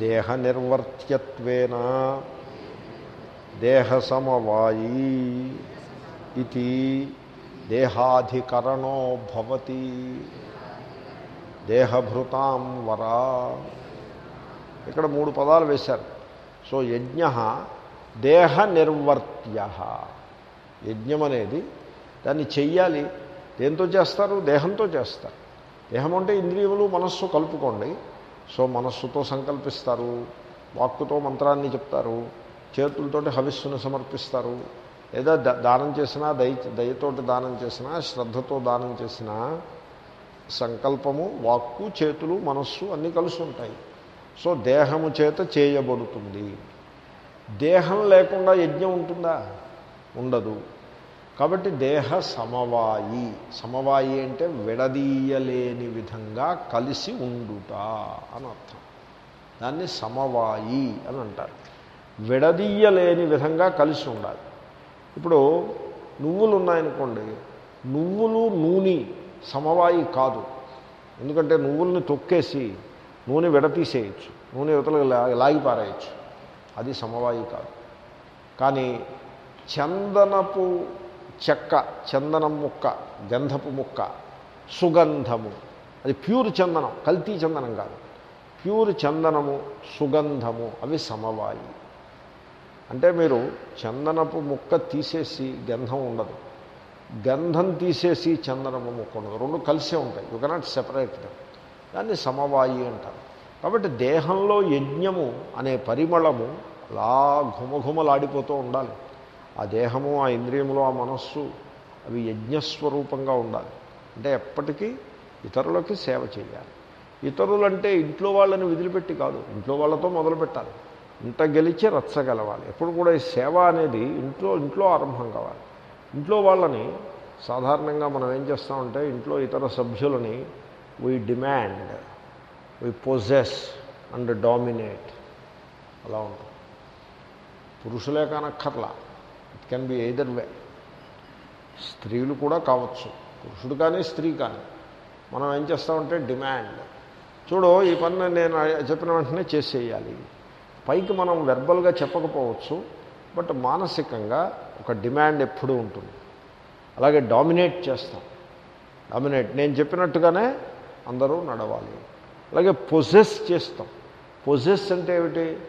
దేహ నిర్వర్త్యత్వేన దేహ సమవాయి ఇది దేహాధికరణో భవతి దేహభృతాం వరా. ఇక్కడ మూడు పదాలు వేశారు. సో యజ్ఞ దేహ నిర్వర్త్య యజ్ఞం అనేది దాన్ని చెయ్యాలి. దేంతో చేస్తారు? దేహంతో చేస్తారు. దేహం అంటే ఇంద్రియములు మనస్సు కలుపుకోండి. సో మనస్సుతో సంకల్పిస్తారు వాక్కుతో మంత్రాన్ని చెప్తారు చేతులతోటి హవిస్సును సమర్పిస్తారు. లేదా దానం చేసినా దయ దయతోటి దానం చేసినా శ్రద్ధతో దానం చేసినా సంకల్పము వాక్కు చేతులు మనస్సు అన్నీ కలిసి ఉంటాయి. సో దేహము చేత చేయబడుతుంది. దేహం లేకుండా యజ్ఞం ఉంటుందా? ఉండదు. కాబట్టి దేహ సమవాయి. సమవాయి అంటే విడదీయలేని విధంగా కలిసి ఉండుట అని అర్థం. దాన్ని సమవాయి అని అంటారు. విడదీయలేని విధంగా కలిసి ఉండాలి. ఇప్పుడు నువ్వులు ఉన్నాయనుకోండి నువ్వులు నూనె సమవాయి కాదు. ఎందుకంటే నువ్వుల్ని తొక్కేసి నూనె విడతీసేయచ్చు. నూనె యువతలకు లా- లాగి పారేయచ్చు. అది సమవాయి కాదు. కానీ చందనపు చెక్క చందనం ముక్క గంధపు ముక్క సుగంధము. అది ప్యూర్ చందనం కల్తీ చందనం కాదు. ప్యూర్ చందనము సుగంధము అవి సమవాయి. అంటే మీరు చందనపు ముక్క తీసేసి గంధం ఉండదు. గంధం తీసేసి చందనపు ముక్క ఉండదు. రెండు కలిసే ఉంటాయి. యు కెనాట్ సెపరేట్ దాన్ని సమవాయి అంటారు. కాబట్టి దేహంలో యజ్ఞము అనే పరిమళము అలా ఘుమఘుమలాడిపోతూ ఉండాలి. ఆ దేహము ఆ ఇంద్రియములు ఆ మనస్సు అవి యజ్ఞస్వరూపంగా ఉండాలి. అంటే ఎప్పటికీ ఇతరులకి సేవ చేయాలి. ఇతరులంటే ఇంట్లో వాళ్ళని వదిలిపెట్టి కాదు. ఇంట్లో వాళ్ళతో మొదలు పెట్టాలి. గెలిచి రచ్చగలవాలి ఎప్పుడు కూడా ఈ సేవ అనేది ఇంట్లో ఇంట్లో ఆరంభం కావాలి. ఇంట్లో వాళ్ళని సాధారణంగా మనం ఏం చేస్తామంటే ఇంట్లో ఇతర సభ్యులని we demand we possess and dominate అలా ఉంటుంది. పురుషులే కానక్కర్లా. కెన్ బి ఎయిదర్ వే స్త్రీలు కూడా కావచ్చు. పురుషుడు కానీ స్త్రీ కానీ. మనం ఏం చేస్తామంటే డిమాండ్ చూడు ఈ పని నేను చెప్పిన వెంటనే చేసేయాలి. పైకి మనం వెర్బల్గా చెప్పకపోవచ్చు బట్ మానసికంగా ఒక డిమాండ్ ఎప్పుడూ ఉంటుంది. అలాగే డామినేట్ చేస్తాం. డామినేట్ నేను చెప్పినట్టుగానే అందరూ నడవాలి. అలాగే పొజెస్ చేస్తాం. పొజెస్ అంటే ఏమిటి?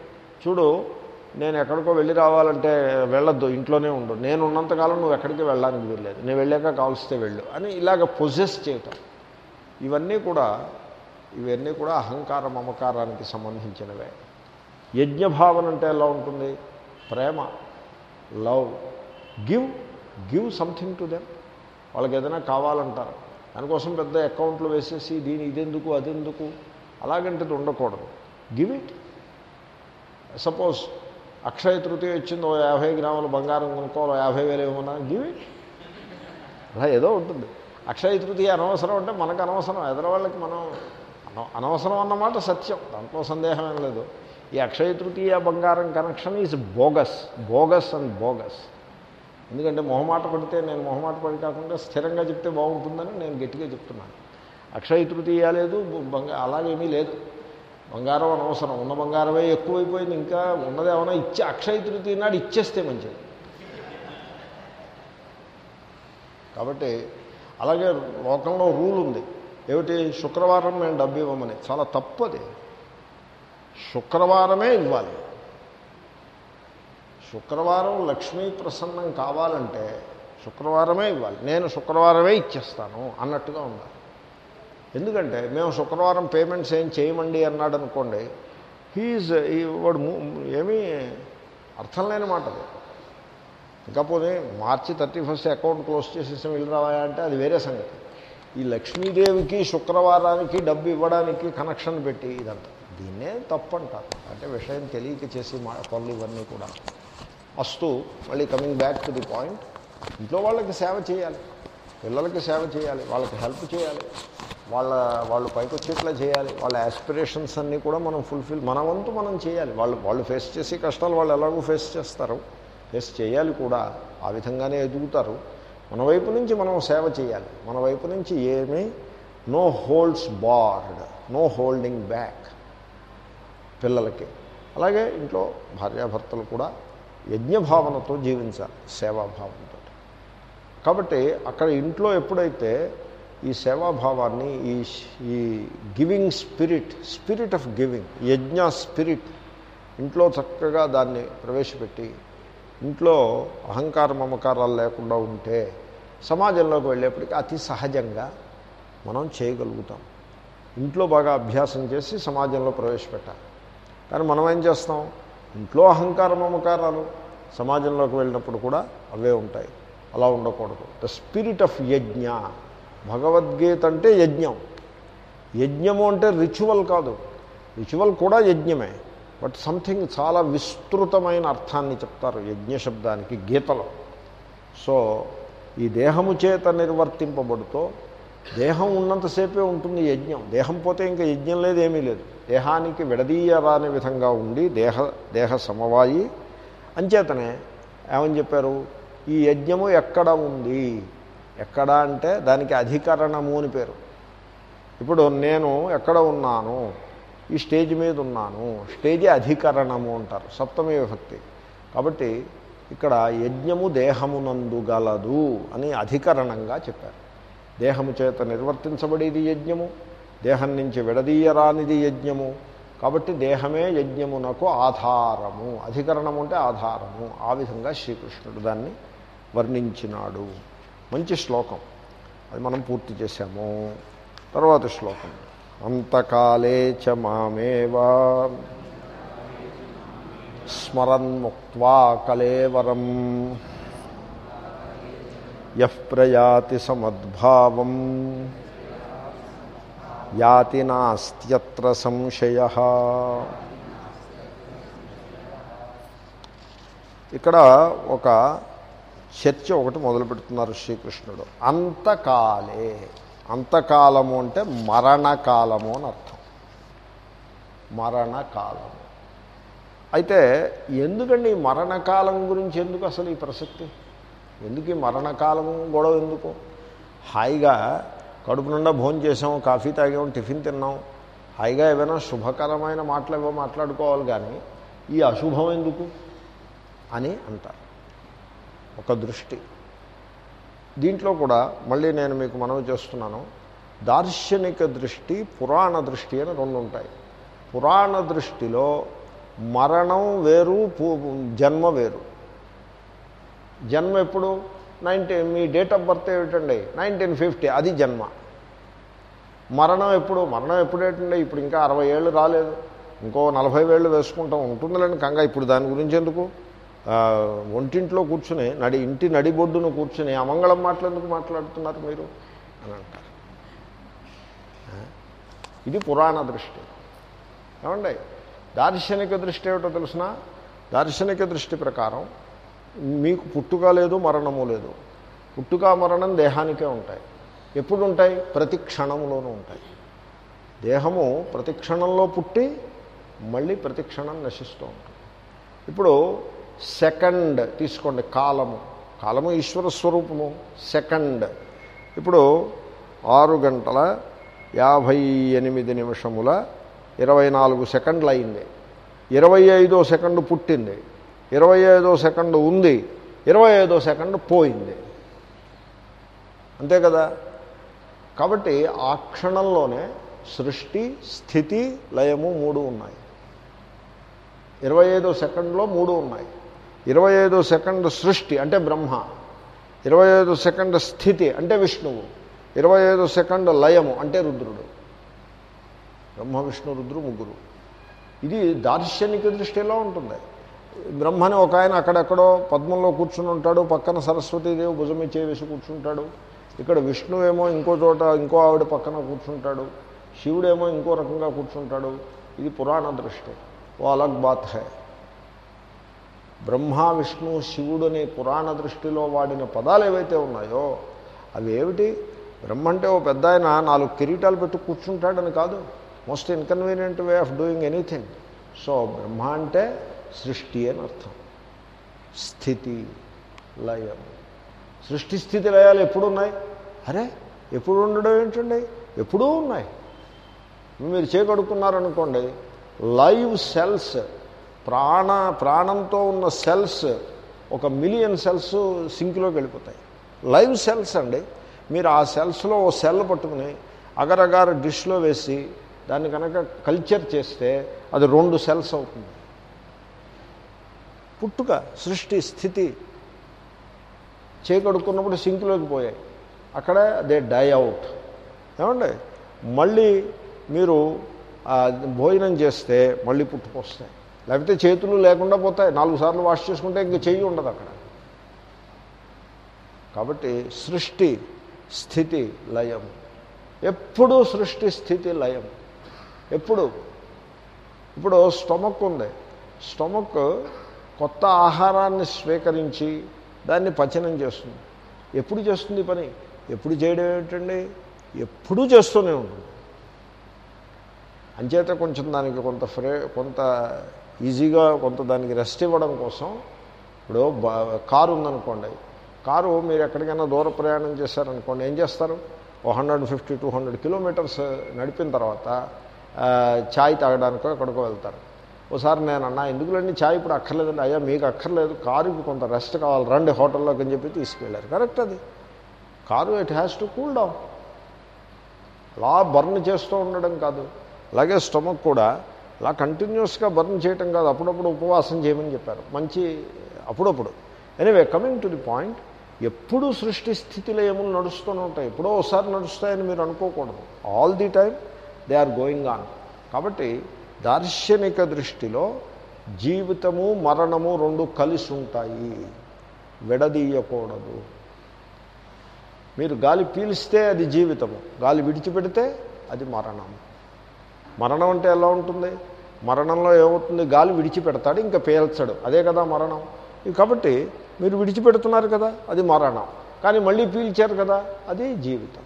చూడు నేను ఎక్కడికో వెళ్ళి రావాలంటే వెళ్ళొద్దు ఇంట్లోనే ఉండు. నేను ఉన్నంతకాలం నువ్వు ఎక్కడికి వెళ్ళడానికి వెళ్ళలేదు నేను వెళ్ళాక కావలిస్తే వెళ్ళు అని ఇలాగ పొజెస్ చేయటం. ఇవన్నీ కూడా ఇవన్నీ కూడా అహంకార మమకారానికి సంబంధించినవే. యజ్ఞభావన అంటే ఎలా ఉంటుంది? ప్రేమ love. Give give something to them వాళ్ళకి ఏదైనా కావాలంటారు. దానికోసం పెద్ద అకౌంట్లు వేసేసి దీని ఇదెందుకు అదెందుకు? అలాగంటే ఉండకూడదు. Give it suppose Akshaya Tritiya వచ్చింది ఓ యాభై గ్రాముల బంగారం కొనుక్కోవాలి యాభై వేలు ఏమన్నా గివి అలా ఏదో ఉంటుంది. అక్షయ తృతీయ అనవసరం అంటే మనకు అనవసరం. ఎదరవాళ్ళకి మనం అనవసరం అన్నమాట సత్యం. దాంట్లో సందేహం ఏం లేదు. ఈ అక్షయ తృతీయ బంగారం connection is bogus bogus and bogus ఎందుకంటే మొహమాట పడితే నేను మొహమాట పడి కాకుండా స్థిరంగా చెప్తే బాగుంటుందని నేను గట్టిగా చెప్తున్నాను. అక్షయ తృతీయ లేదు బంగా అలాగేమీ లేదు. బంగారం అనవసరం. ఉన్న బంగారమే ఎక్కువైపోయింది. ఇంకా ఉన్నది ఏమైనా ఇచ్చే అక్షయ తృతీయ నాడు ఇచ్చేస్తే మంచిది. కాబట్టి అలాగే లోకంలో రూల్ ఉంది. ఏమిటి? శుక్రవారం మేము డబ్బు ఇవ్వమని. చాలా తప్పది శుక్రవారమే ఇవ్వాలి. శుక్రవారం లక్ష్మీ ప్రసన్నం కావాలంటే శుక్రవారమే ఇవ్వాలి. నేను శుక్రవారమే ఇచ్చేస్తాను అన్నట్టుగా ఉండాలి. ఎందుకంటే మేము శుక్రవారం పేమెంట్స్ ఏం చేయమండి అన్నాడు అనుకోండి హీజ్ ఈ వాడు ఏమీ అర్థం లేని మాట అది. ఇంకా పోనీ మార్చి థర్టీ ఫస్ట్ అకౌంట్ క్లోజ్ చేసేసి వెళ్ళి రావాయా అంటే అది వేరే సంగతి. ఈ లక్ష్మీదేవికి శుక్రవారానికి డబ్బు ఇవ్వడానికి కనెక్షన్ పెట్టి ఇదంతా. దీన్నే తప్పు అంటారు అంటే విషయం తెలియక చేసి మా పనులు ఇవన్నీ కూడా. అస్తు మళ్ళీ coming back to the point ఇంట్లో వాళ్ళకి సేవ చేయాలి. పిల్లలకి సేవ చేయాలి. వాళ్ళకి హెల్ప్ చేయాలి. వాళ్ళ వాళ్ళు పైకి వచ్చేట్లా చేయాలి. వాళ్ళ యాస్పిరేషన్స్ అన్నీ కూడా మనం ఫుల్ఫిల్ మన వంతు మనం చేయాలి. వాళ్ళు వాళ్ళు ఫేస్ చేసే కష్టాలు వాళ్ళు ఎలాగో ఫేస్ చేస్తారు. ఫేస్ చేయాలి కూడా ఆ విధంగానే ఎదుగుతారు. మన వైపు నుంచి మనం సేవ చేయాలి. మన వైపు నుంచి ఏమీ no holds barred no holding back పిల్లలకి. అలాగే ఇంట్లో భార్యాభర్తలు కూడా యజ్ఞభావనతో జీవించాలి సేవాభావంతో కాబట్టి అక్కడ ఇంట్లో ఎప్పుడైతే ఈ సేవాభావాన్ని ఈ ఈ giving spirit spirit of giving యజ్ఞ స్పిరిట్ ఇంట్లో చక్కగా దాన్ని ప్రవేశపెట్టి ఇంట్లో అహంకార మమకారాలు లేకుండా ఉంటే సమాజంలోకి వెళ్ళేప్పటికీ అతి సహజంగా మనం చేయగలుగుతాం. ఇంట్లో బాగా అభ్యాసం చేసి సమాజంలో ప్రవేశపెట్టాలి. కానీ మనం ఏం చేస్తాం? ఇంట్లో అహంకార మమకారాలు సమాజంలోకి వెళ్ళినప్పుడు కూడా అవే ఉంటాయి. అలా ఉండకూడదు. ద స్పిరిట్ ఆఫ్ యజ్ఞ భగవద్గీత అంటే యజ్ఞం. యజ్ఞము అంటే రిచువల్ కాదు. రిచువల్ కూడా యజ్ఞమే. బట్ సంథింగ్ చాలా విస్తృతమైన అర్థాన్ని చెప్తారు యజ్ఞ శబ్దానికి గీతలో. సో ఈ దేహము చేత నిర్వర్తింపబడుతో దేహం ఉన్నంతసేపే ఉంటుంది యజ్ఞం. దేహం పోతే ఇంకా యజ్ఞం లేదు ఏమీ లేదు. దేహానికి విడదీయరాని విధంగా ఉండి దేహ దేహ సమవాయి. అంచేతనే ఏమని చెప్పారు? ఈ యజ్ఞము ఎక్కడ ఉంది? ఎక్కడ అంటే దానికి అధికరణము అని పేరు. ఇప్పుడు నేను ఎక్కడ ఉన్నాను? ఈ స్టేజ్ మీద ఉన్నాను. స్టేజ్ అధికరణము అంటారు సప్తమి విభక్తి. కాబట్టి ఇక్కడ యజ్ఞము దేహమునందు గలదు అని అధికరణంగా చెప్పారు. దేహము చేత నిర్వర్తించబడేది యజ్ఞము దేహం నుంచి విడదీయరానిది యజ్ఞము. కాబట్టి దేహమే యజ్ఞమునకు ఆధారము. అధికరణము అంటే ఆధారము. ఆ విధంగా శ్రీకృష్ణుడు దాన్ని వర్ణించినాడు. మంచి శ్లోకం. అది మనం పూర్తి చేశాము. తర్వాత శ్లోకం. అంతకాలే చ మామేవా స్మరన్ముక్వా కలేవరం యః ప్రయాతి సమద్భావం యాతి నాస్త్యత్ర సంశయ. ఇక్కడ ఒక చర్చ ఒకటి మొదలు పెడుతున్నారు శ్రీకృష్ణుడు. అంతకాలే. అంతకాలము అంటే మరణకాలము అని అర్థం. మరణకాలము. అయితే ఎందుకండి ఈ మరణకాలం గురించి ఎందుకు అసలు ఈ ప్రసక్తి? ఎందుకు ఈ మరణకాలము గొడవ ఎందుకు? హాయిగా కడుపు నిండా భోజనం చేసాం కాఫీ తాగాం టిఫిన్ తిన్నాం. హాయిగా ఏమైనా శుభకరమైన మాటలు ఏవో మాట్లాడుకోవాలి కానీ ఈ అశుభం ఎందుకు? అని అంటారు. ఒక దృష్టి. దీంట్లో కూడా మళ్ళీ నేను మీకు మనవి చేస్తున్నాను. దార్శనిక దృష్టి పురాణ దృష్టి అని రెండు ఉంటాయి. పురాణ దృష్టిలో మరణం వేరు జన్మ వేరు. జన్మ ఎప్పుడు? నైన్టీన్ మీ డేట్ ఆఫ్ బర్త్ ఏమిటండి? నైన్టీన్ ఫిఫ్టీ అది జన్మ. మరణం ఎప్పుడు? మరణం ఎప్పుడు ఏంటండి? ఇప్పుడు ఇంకా అరవై ఏళ్ళు రాలేదు. ఇంకో నలభై వేళ్ళు వేసుకుంటాం. ఉంటుందిలేండి కంగా ఇప్పుడు దాని గురించి ఎందుకు? ఒంటింట్లో కూర్చుని నడి ఇంటి నడిబొడ్డును కూర్చుని అమంగళం మాట్లాడేందుకు మాట్లాడుతున్నారు మీరు? అని అంటారు. ఇది పురాణ దృష్టి. ఏమండి? దార్శనిక దృష్టి ఏమిటో తెలిసిన? దార్శనిక దృష్టి ప్రకారం మీకు పుట్టుక లేదు మరణము లేదు. పుట్టుక మరణం దేహానికే ఉంటాయి. ఎప్పుడు ఉంటాయి ప్రతి క్షణంలోనూ ఉంటాయి. దేహము ప్రతి క్షణంలో పుట్టి మళ్ళీ ప్రతి క్షణం నశిస్తూ ఉంటుంది. ఇప్పుడు సెకండ్ తీసుకోండి కాలము. కాలము ఈశ్వర స్వరూపము సెకండ్. ఇప్పుడు ఆరు గంటల యాభై ఎనిమిది నిమిషముల ఇరవై నాలుగు సెకండ్లు అయింది. ఇరవై ఐదో సెకండ్ పుట్టింది. ఇరవై ఐదో సెకండ్ ఉంది. ఇరవై ఐదో సెకండ్ పోయింది. అంతే కదా? కాబట్టి ఆ క్షణంలోనే సృష్టి స్థితి లయము మూడు ఉన్నాయి. ఇరవై ఐదో సెకండ్లో మూడు ఉన్నాయి. ఇరవై ఐదు సెకండ్ సృష్టి అంటే బ్రహ్మ. ఇరవై ఐదు సెకండ్ స్థితి అంటే విష్ణువు. ఇరవై ఐదు సెకండ్ లయము అంటే రుద్రుడు. బ్రహ్మ విష్ణు రుద్రు ముగ్గురు. ఇది దార్శనిక దృష్టిలో ఉంటుంది. బ్రహ్మని ఒక ఆయన అక్కడెక్కడో పద్మంలో కూర్చుని ఉంటాడు పక్కన సరస్వతీదేవి భుజమి వేసి కూర్చుంటాడు. ఇక్కడ విష్ణువేమో ఇంకో చోట ఇంకో ఆవిడ పక్కన కూర్చుంటాడు. శివుడేమో ఇంకో రకంగా కూర్చుంటాడు. ఇది పురాణ దృష్టి. ఓ అలగ్ బాత్ హై. బ్రహ్మ విష్ణు శివుడు అనే పురాణ దృష్టిలో వాడిన పదాలు ఏవైతే ఉన్నాయో అవి ఏమిటి? బ్రహ్మ అంటే ఓ పెద్ద ఆయన నాలుగు కిరీటాలు పెట్టి కూర్చుంటాడని కాదు. Most inconvenient way of doing anything so Brahma అంటే సృష్టి అని అర్థం. స్థితి లయం. సృష్టి స్థితి లయాలు ఎప్పుడు ఉన్నాయి అరే ఎప్పుడు ఉండడం ఏంటండి? ఎప్పుడూ ఉన్నాయి. మీరు చేకడుకున్నారనుకోండి లైవ్ సెల్స్ ప్రాణ ప్రాణంతో ఉన్న సెల్స్ ఒక మిలియన్ సెల్స్ సింక్లోకి వెళ్ళిపోతాయి. లైవ్ సెల్స్ అండి. మీరు ఆ సెల్స్లో ఓ సెల్ పట్టుకుని అగరగార డిష్లో వేసి దాన్ని కనుక కల్చర్ చేస్తే అది రెండు సెల్స్ అవుతుంది. పుట్టుక సృష్టి స్థితి చేకడుక్కున్నప్పుడు సింక్లోకి పోయాయి. అక్కడ దే డై అవుట్. ఏమండి? మళ్ళీ మీరు భోజనం చేస్తే మళ్ళీ పుట్టుకొస్తాయి. లేకపోతే చేతులు లేకుండా పోతాయి. నాలుగు సార్లు వాష్ చేసుకుంటే ఇంక చెయ్యి ఉండదు అక్కడ. కాబట్టి సృష్టి స్థితి లయం. ఎప్పుడూ సృష్టి స్థితి లయం. ఎప్పుడు? ఇప్పుడు స్టొమక్ ఉంది. స్టొమక్ కొత్త ఆహారాన్ని స్వీకరించి దాన్ని పచనం చేస్తుంది. ఎప్పుడు చేస్తుంది పని? ఎప్పుడు చేయడం ఏమిటండి? ఎప్పుడూ చేస్తూనే ఉంటుంది. అంచేత కొంచెం దానికి కొంత ఫ్రే కొంత ఈజీగా కొంత దానికి రెస్ట్ ఇవ్వడం కోసం ఇప్పుడు కారు ఉందనుకోండి. కారు మీరు ఎక్కడికైనా దూర ప్రయాణం చేశారనుకోండి ఏం చేస్తారు? ఓ hundred fifty two hundred kilometers నడిపిన తర్వాత ఛాయ్ తాగడానికో ఎక్కడికో వెళ్తారు. ఒకసారి నేను అన్నా ఎందుకులండి ఛాయ్ ఇప్పుడు అక్కర్లేదండి? అయ్యా మీకు అక్కర్లేదు కారుకి కొంత రెస్ట్ కావాలి రండి హోటల్లోకి అని చెప్పి తీసుకెళ్ళారు. కరెక్ట్ అది. Car it has to cool down. అలా బర్న్ చేస్తూ ఉండడం కాదు. అలాగే స్టమక్ కూడా అలా కంటిన్యూస్గా బర్న్ చేయటం కాదు. అప్పుడప్పుడు ఉపవాసం చేయమని చెప్పారు. మంచి అప్పుడప్పుడు. Anyway coming to the point ఎప్పుడూ సృష్టి స్థితిలో ఏమో నడుస్తూనే ఉంటాయి. ఎప్పుడో ఒకసారి నడుస్తాయని మీరు అనుకోకూడదు. All the time they are going on కాబట్టి దార్శనిక దృష్టిలో జీవితము మరణము రెండు కలిసి ఉంటాయి. విడదీయకూడదు. మీరు గాలి పీలిస్తే అది జీవితము. గాలి విడిచిపెడితే అది మరణం. మరణం అంటే ఎలా ఉంటుంది? మరణంలో ఏమవుతుంది? గాలి విడిచిపెడతాడు ఇంకా పేల్చడు. అదే కదా మరణం. కాబట్టి మీరు విడిచిపెడుతున్నారు కదా అది మరణం. కానీ మళ్ళీ పీల్చారు కదా అది జీవితం.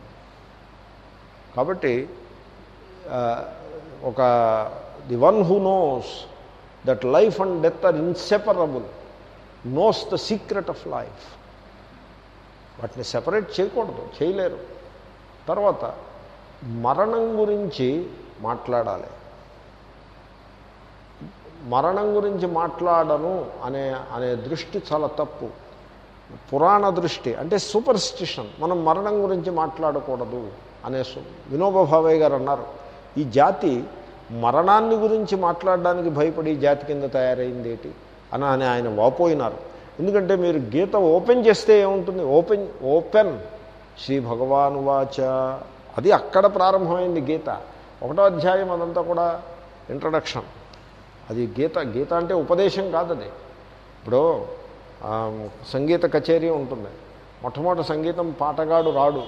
కాబట్టి ఒక the one who knows that life and death are inseparable knows the secret of life వాటిని సెపరేట్ చేయకూడదు చేయలేరు. తర్వాత మరణం గురించి మాట్లాడాలి. మరణం గురించి మాట్లాడను అనే అనే దృష్టి చాలా తప్పు. పురాణ దృష్టి అంటే సూపర్స్టిషన్ మనం మరణం గురించి మాట్లాడకూడదు అనే సు- భావయ్య గారు అన్నారు. ఈ జాతి మరణాన్ని గురించి మాట్లాడడానికి భయపడి జాతి కింద తయారైంది ఏంటి? అని అని ఆయన వాపోయినారు. ఎందుకంటే మీరు గీత ఓపెన్ చేస్తే ఏముంటుంది? Open open. శ్రీ భగవాను వాచ. అది అక్కడ ప్రారంభమైంది గీత. ఒకటో అధ్యాయం అదంతా కూడా ఇంట్రడక్షన్ అది గీత గీత అంటే ఉపదేశం కాదు అది. ఇప్పుడు సంగీత కచేరీ ఉంటుంది. మొట్టమొదటి సంగీతం పాటగాడు రాడు.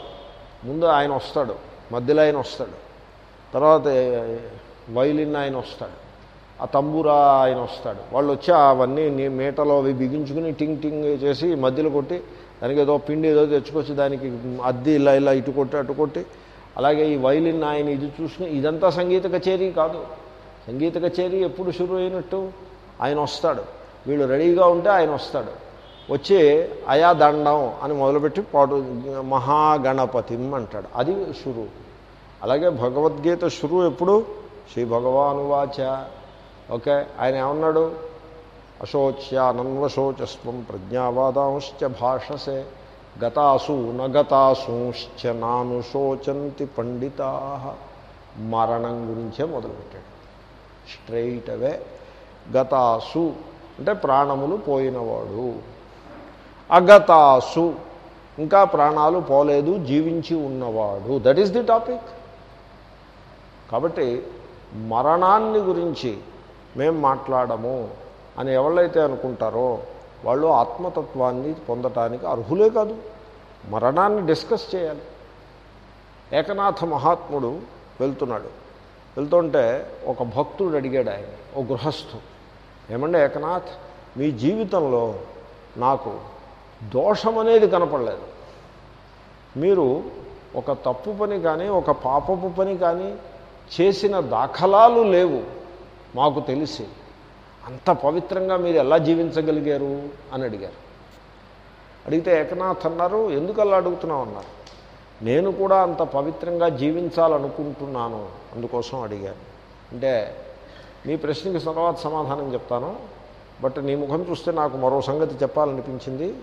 ముందు ఆయన వస్తాడు. మధ్యలో ఆయన వస్తాడు. తర్వాత వైలిన్ ఆయన వస్తాడు. ఆ తంబూరా ఆయన వస్తాడు. వాళ్ళు వచ్చి అవన్నీ నీ మీటలో అవి బిగించుకుని టింగ్ టింగ్ చేసి మధ్యలో కొట్టి దానికి ఏదో పిండి ఏదో తెచ్చుకొచ్చి దానికి అద్దె ఇలా ఇలా ఇటు కొట్టి అటు కొట్టి అలాగే ఈ వైలిన్ ఆయన ఇది చూసుకుని ఇదంతా సంగీత కచేరీ కాదు. సంగీత కచేరీ ఎప్పుడు షురు అయినట్టు? ఆయన వస్తాడు. వీళ్ళు రెడీగా ఉంటే ఆయన వస్తాడు. వచ్చి అయా దండం అని మొదలుపెట్టి పాడు మహాగణపతిం అంటాడు. అది షురు. అలాగే భగవద్గీత షురు ఎప్పుడు? శ్రీ భగవానువాచ ఓకే ఆయన ఏమన్నాడు? అశోచ్యానన్వశోచస్వం ప్రజ్ఞావాదాంశ్చ భాషసే. గతాసు నగతాసూశ్చ నాను శోచంతి పండితా. మరణం గురించే మొదలుపెట్టాడు. Straight away. గతాసు అంటే ప్రాణములు పోయినవాడు. అగతాసు ఇంకా ప్రాణాలు పోలేదు జీవించి ఉన్నవాడు. దట్ ఈస్ ది టాపిక్ కాబట్టి మరణాన్ని గురించి మేం మాట్లాడము అని ఎవళ్ళైతే అనుకుంటారో వాళ్ళు ఆత్మతత్వాన్ని పొందటానికి అర్హులే కాదు. మరణాన్ని డిస్కస్ చేయాలి. ఏకనాథ మహాత్ముడు వెళ్తున్నాడు. వెళ్తుంటే ఒక భక్తుడు అడిగాడు ఆయన ఓ గృహస్థు ఏమంటే ఏకనాథ్ మీ జీవితంలో నాకు దోషం అనేది కనపడలేదు. మీరు ఒక తప్పు పని కానీ ఒక పాపపు పని కానీ చేసిన దాఖలాలు లేవు మాకు తెలిసి. అంత పవిత్రంగా మీరు ఎలా జీవించగలిగారు? అని అడిగారు. అడిగితే ఏకనాథ్ అన్నారు ఎందుకు అలా అడుగుతున్నావు? అన్నారు. నేను కూడా అంత పవిత్రంగా జీవించాలనుకుంటున్నాను. అందుకోసం అడిగాను. అంటే నీ ప్రశ్నకి తర్వాత సమాధానం చెప్తాను. బట్ నీ ముఖం చూస్తే నాకు మరో సంగతి చెప్పాలనిపించింది.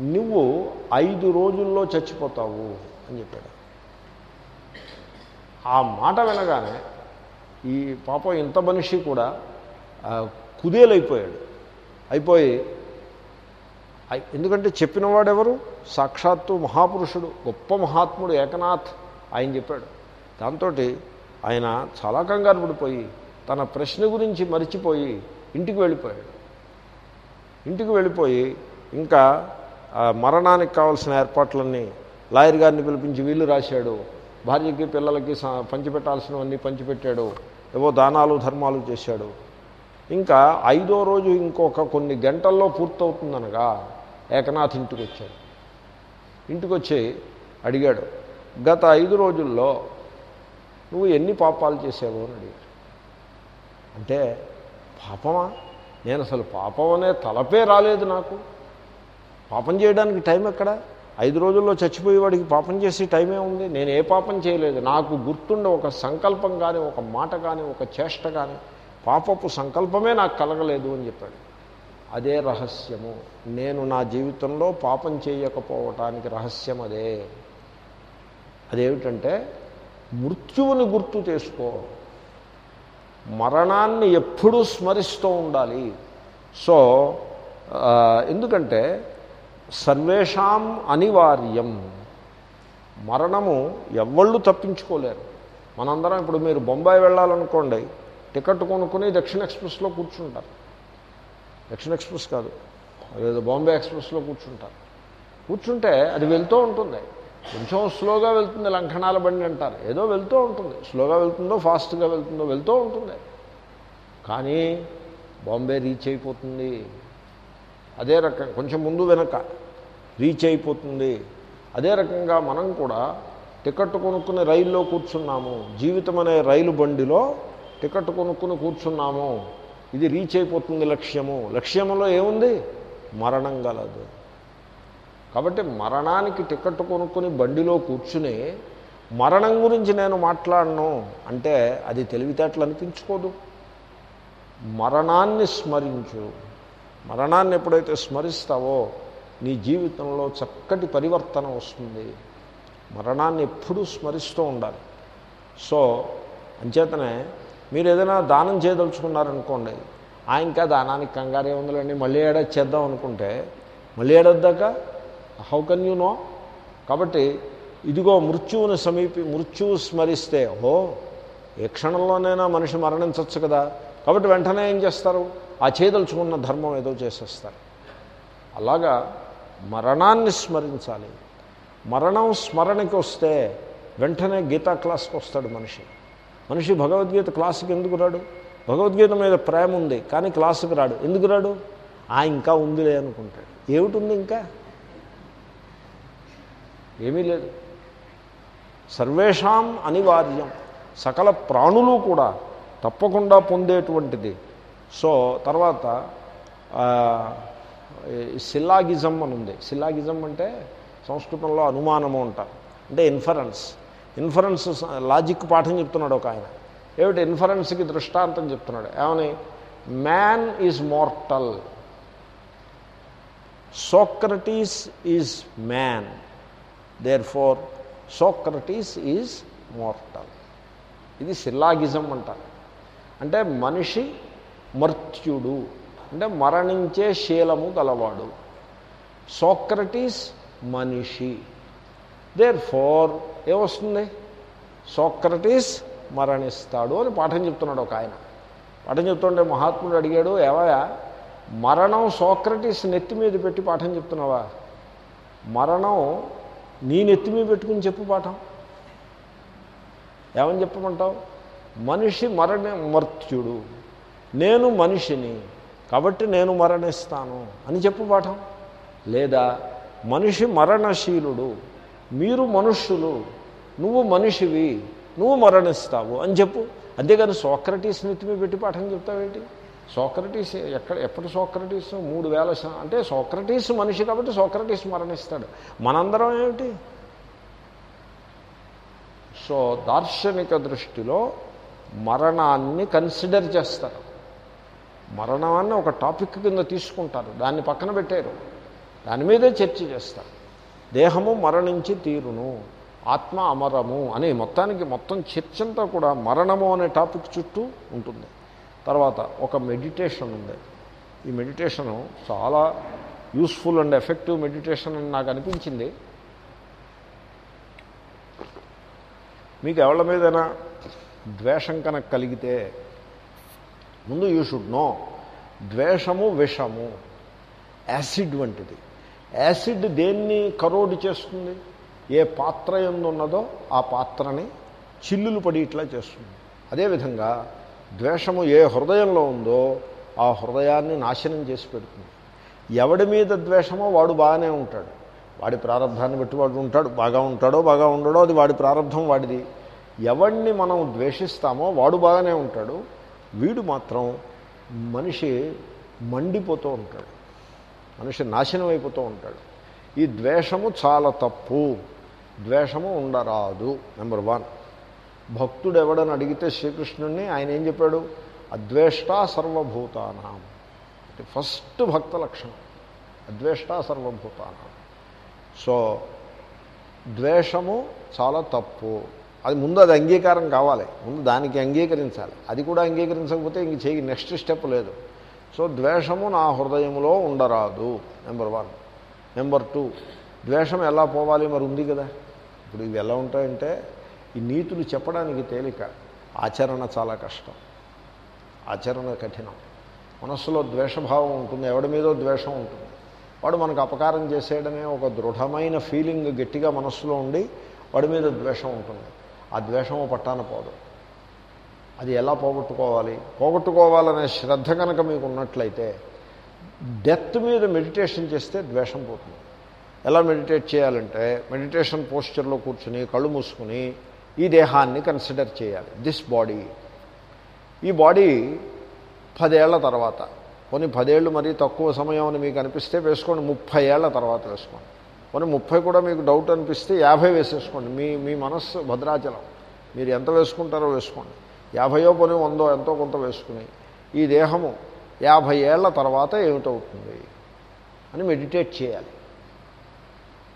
నువ్వు ఐదు రోజుల్లో చచ్చిపోతావు అని చెప్పాడు. ఆ మాట వినగానే ఈ పాపం ఇంత మనిషి కూడా కుదేలైపోయాడు. అయిపోయి ఎందుకంటే చెప్పినవాడెవరు? సాక్షాత్తు మహాపురుషుడు గొప్ప మహాత్ముడు ఏకనాథ్ ఆయన చెప్పాడు. దాంతో ఆయన చాలా కంగారు పడిపోయి తన ప్రశ్న గురించి మరిచిపోయి ఇంటికి వెళ్ళిపోయాడు. ఇంటికి వెళ్ళిపోయి ఇంకా మరణానికి కావాల్సిన ఏర్పాట్లన్నీ లాయర్ గారిని పిలిపించి వీళ్ళు రాశాడు. భార్యకి పిల్లలకి పంచిపెట్టాల్సినవన్నీ పంచిపెట్టాడు. ఏవో దానాలు ధర్మాలు చేశాడు. ఇంకా ఐదో రోజు ఇంకొక కొన్ని గంటల్లో పూర్తవుతుందనగా ఏకనాథ్ ఇంటికి వచ్చాడు ఇంటికి వచ్చి అడిగాడు గత ఐదు రోజుల్లో నువ్వు ఎన్ని పాపాలు చేసావు అని అడిగాడు. అంటే పాపమా? నేను అసలు పాపం అనే తలపే రాలేదు నాకు. పాపం చేయడానికి టైం ఎక్కడ? ఐదు రోజుల్లో చచ్చిపోయేవాడికి పాపం చేసే టైమే ఉంది. నేను ఏ పాపం చేయలేదు. నాకు గుర్తుండే ఒక సంకల్పం కానీ ఒక మాట కానీ ఒక చేష్ట కానీ పాపపు సంకల్పమే నాకు కలగలేదు అని చెప్పాడు. అదే రహస్యము. నేను నా జీవితంలో పాపం చేయకపోవటానికి రహస్యం అదే. అదేమిటంటే మృత్యువుని గుర్తు చేసుకో. మరణాన్ని ఎప్పుడూ స్మరిస్తూ ఉండాలి. సో ఎందుకంటే సర్వేషాం అనివార్యం. మరణము ఎవ్వళ్ళు తప్పించుకోలేరు. మనందరం ఇప్పుడు మీరు బొంబాయి వెళ్ళాలనుకోండి టికెట్ కొనుక్కుని దక్షిణ ఎక్స్ప్రెస్లో కూర్చుంటారు. దక్షిణ ఎక్స్ప్రెస్ కాదు. అదేదో బాంబే ఎక్స్ప్రెస్లో కూర్చుంటారు. కూర్చుంటే అది వెళ్తూ ఉంటుంది. కొంచెం స్లోగా వెళ్తుంది లంకణాల బండి అంటారు. ఏదో వెళ్తూ ఉంటుంది. స్లోగా వెళ్తుందో ఫాస్ట్గా వెళ్తుందో వెళ్తూ ఉంటుంది. కానీ బాంబే రీచ్ అయిపోతుంది. అదే రకం కొంచెం ముందు వెనక రీచ్ అయిపోతుంది. అదే రకంగా మనం కూడా టికెట్ కొనుక్కునే రైల్లో కూర్చున్నాము. జీవితం అనే రైలు బండిలో టికెట్ కొనుక్కుని కూర్చున్నాము. ఇది రీచ్ అయిపోతుంది లక్ష్యము. లక్ష్యములో ఏముంది? మరణం గలదు. కాబట్టి మరణానికి టికెట్ కొనుక్కుని బండిలో కూర్చుని మరణం గురించి నేను మాట్లాడను అంటే అది తెలివితేటలు అనిపించుకోదు. మరణాన్ని స్మరించు. మరణాన్ని ఎప్పుడైతే స్మరిస్తావో నీ జీవితంలో చక్కటి పరివర్తన వస్తుంది. మరణాన్ని ఎప్పుడూ స్మరిస్తూ ఉండాలి. సో అంచేతనే మీరు ఏదైనా దానం చేయదలుచుకున్నారనుకోండి ఆ ఇంకా దానానికి కంగారే ఉందిలేండి మళ్ళీ ఏడాది చేద్దాం అనుకుంటే మళ్ళీ ఏడొద్దాక హౌ కెన్ యూ నో కాబట్టి ఇదిగో మృత్యువుని సమీపి మృత్యువు స్మరిస్తే ఓ ఏ క్షణంలోనైనా మనిషి మరణించవచ్చు కదా. కాబట్టి వెంటనే ఏం చేస్తారు? ఆ చేయదలుచుకున్న ధర్మం ఏదో చేసేస్తారు. అలాగా మరణాన్ని స్మరించాలి. మరణం స్మరణకి వస్తే వెంటనే గీతా క్లాస్కి వస్తాడు మనిషి. మనిషి భగవద్గీత క్లాసుకి ఎందుకు రాడు? భగవద్గీత మీద ప్రేమ ఉంది కానీ క్లాసుకి రాడు. ఎందుకు రాడు? ఆ ఇంకా ఉందిలే అనుకుంటాడు. ఏమిటి ఇంకా? ఏమీ లేదు. సర్వేషాం అనివార్యం. సకల ప్రాణులు కూడా తప్పకుండా పొందేటువంటిది. సో తర్వాత సిల్లాగిజం అని ఉంది. సిల్లాగిజం అంటే సంస్కృతంలో అనుమానము అంటారు. అంటే ఇన్ఫరెన్స్ ఇన్ఫరెన్స్ లాజిక్ పాఠం చెప్తున్నాడు ఒక ఆయన. ఏమిటి? ఇన్ఫరెన్స్కి దృష్టాంతం చెప్తున్నాడు. ఏమని? Man is mortal. Socrates is man. Therefore Socrates is mortal. ఇది సిల్లాగిజం అంటారు అంటే మనిషి మర్త్యుడు అంటే మరణించే శీలము గలవాడు. సోక్రటీస్ మనిషి. దేర్ ఫోర్ ఏమొస్తుంది సోక్రటీస్ మరణిస్తాడు అని పాఠం చెప్తున్నాడు ఒక ఆయన. పాఠం చెప్తుంటే మహాత్ముడు అడిగాడు ఏవయా మరణం సోక్రటీస్ నెత్తి మీద పెట్టి పాఠం చెప్తున్నావా? మరణం నీ నెత్తి మీద పెట్టుకుని చెప్పు పాఠం. ఏమని చెప్పమంటావు? మనిషి మరణ మర్త్యుడు నేను మనిషిని కాబట్టి నేను మరణిస్తాను అని చెప్పు పాఠం. లేదా మనిషి మరణశీలుడు మీరు మనుష్యులు నువ్వు మనిషివి నువ్వు మరణిస్తావు అని చెప్పు. అంతేగాని సోక్రటీస్ నెత్తిమి పెట్టి పాఠం చెప్తావేంటి? సోక్రటీస్ ఎక్కడ ఎప్పటి సోక్రటీస్? మూడు వేల అంటే సోక్రటీస్ మనిషి కాబట్టి సోక్రటీస్ మరణిస్తాడు. మనందరం ఏమిటి? సో దార్శనిక దృష్టిలో మరణాన్ని కన్సిడర్ చేస్తారు. మరణాన్ని ఒక టాపిక్ కింద తీసుకుంటారు. దాన్ని పక్కన పెట్టారు దాని మీదే చర్చ చేస్తారు. దేహము మరణించి తీరును ఆత్మ అమరము అని మొత్తానికి మొత్తం చర్చంతా కూడా మరణము అనే టాపిక్ చుట్టూ ఉంటుంది. తర్వాత ఒక మెడిటేషన్ ఉంది. ఈ మెడిటేషను చాలా యూస్ఫుల్ అండ్ ఎఫెక్టివ్ మెడిటేషన్ అని నాకు అనిపించింది. మీకు ఎవరి మీదైనా ద్వేషం కనుక కలిగితే ముందు యూ షుడ్ నో ద్వేషము విషము యాసిడ్ వంటిది. యాసిడ్ దేన్ని కరోడ్ చేస్తుంది? ఏ పాత్ర ఉన్నదో ఆ పాత్రని చిల్లులు పడి ఇట్లా చేస్తుంది. అదేవిధంగా ద్వేషము ఏ హృదయంలో ఉందో ఆ హృదయాన్ని నాశనం చేసి పెడుతుంది. ఎవడి మీద ద్వేషమో వాడు బాగానే ఉంటాడు. వాడి ప్రారంభాన్ని బట్టి వాడు ఉంటాడు. బాగా ఉంటాడో బాగా ఉండడో అది వాడి ప్రారంభం వాడిది. ఎవడిని మనం ద్వేషిస్తామో వాడు బాగానే ఉంటాడు. వీడు మాత్రం మనిషి మండిపోతూ ఉంటాడు. మనిషి నాశనం అయిపోతూ ఉంటాడు. ఈ ద్వేషము చాలా తప్పు. ద్వేషము ఉండరాదు నెంబర్ వన్. భక్తుడు ఎవడని అడిగితే శ్రీకృష్ణుడిని ఆయన ఏం చెప్పాడు? అద్వేష్టా సర్వభూతానాం. అంటే ఫస్ట్ భక్త లక్షణం. అద్వేష్టా సర్వభూతానాం. సో ద్వేషము చాలా తప్పు. అది ముందు అది అంగీకారం కావాలి. ముందు దానికి అంగీకరించాలి. అది కూడా అంగీకరించకపోతే ఇంక చేయి నెక్స్ట్ స్టెప్ లేదు. సో ద్వేషము నా హృదయంలో ఉండరాదు నెంబర్ వన్ నెంబర్ టూ ద్వేషం ఎలా పోవాలి మరి ఉంది కదా? ఇప్పుడు ఇవి ఎలా ఉంటాయంటే ఈ నీతులు చెప్పడానికి తేలిక. ఆచరణ చాలా కష్టం. ఆచరణ కఠినం. మనస్సులో ద్వేషభావం ఉంటుంది ఎవడి మీదో ద్వేషం ఉంటుంది. వాడు మనకు అపకారం చేసేయడమే ఒక దృఢమైన ఫీలింగ్ గట్టిగా మనస్సులో ఉండి వాడి మీద ద్వేషం ఉంటుంది. ఆ ద్వేషము పట్టాన పోదు. అది ఎలా పోగొట్టుకోవాలి? పోగొట్టుకోవాలనే శ్రద్ధ కనుక మీకు ఉన్నట్లయితే డెత్ మీద మెడిటేషన్ చేస్తే ద్వేషం పోతుంది. ఎలా మెడిటేట్ చేయాలంటే మెడిటేషన్ పోస్చర్లో కూర్చుని కళ్ళు మూసుకుని ఈ దేహాన్ని కన్సిడర్ చేయాలి. This body. ఈ బాడీ పదేళ్ళ తర్వాత కొన్ని పదేళ్ళు మరీ తక్కువ సమయం అని మీకు అనిపిస్తే వేసుకోండి ముప్పై ఏళ్ళ తర్వాత వేసుకోండి. కొన్ని ముప్పై కూడా మీకు డౌట్ అనిపిస్తే యాభై వేసేసుకోండి. మీ మీ మనస్సు భద్రాచలం. మీరు ఎంత వేసుకుంటారో వేసుకోండి. యాభయో పని వందో ఎంతో కొంత వేసుకుని. ఈ దేహము యాభై ఏళ్ళ తర్వాత ఏమిటవుతుంది? అని మెడిటేట్ చేయాలి.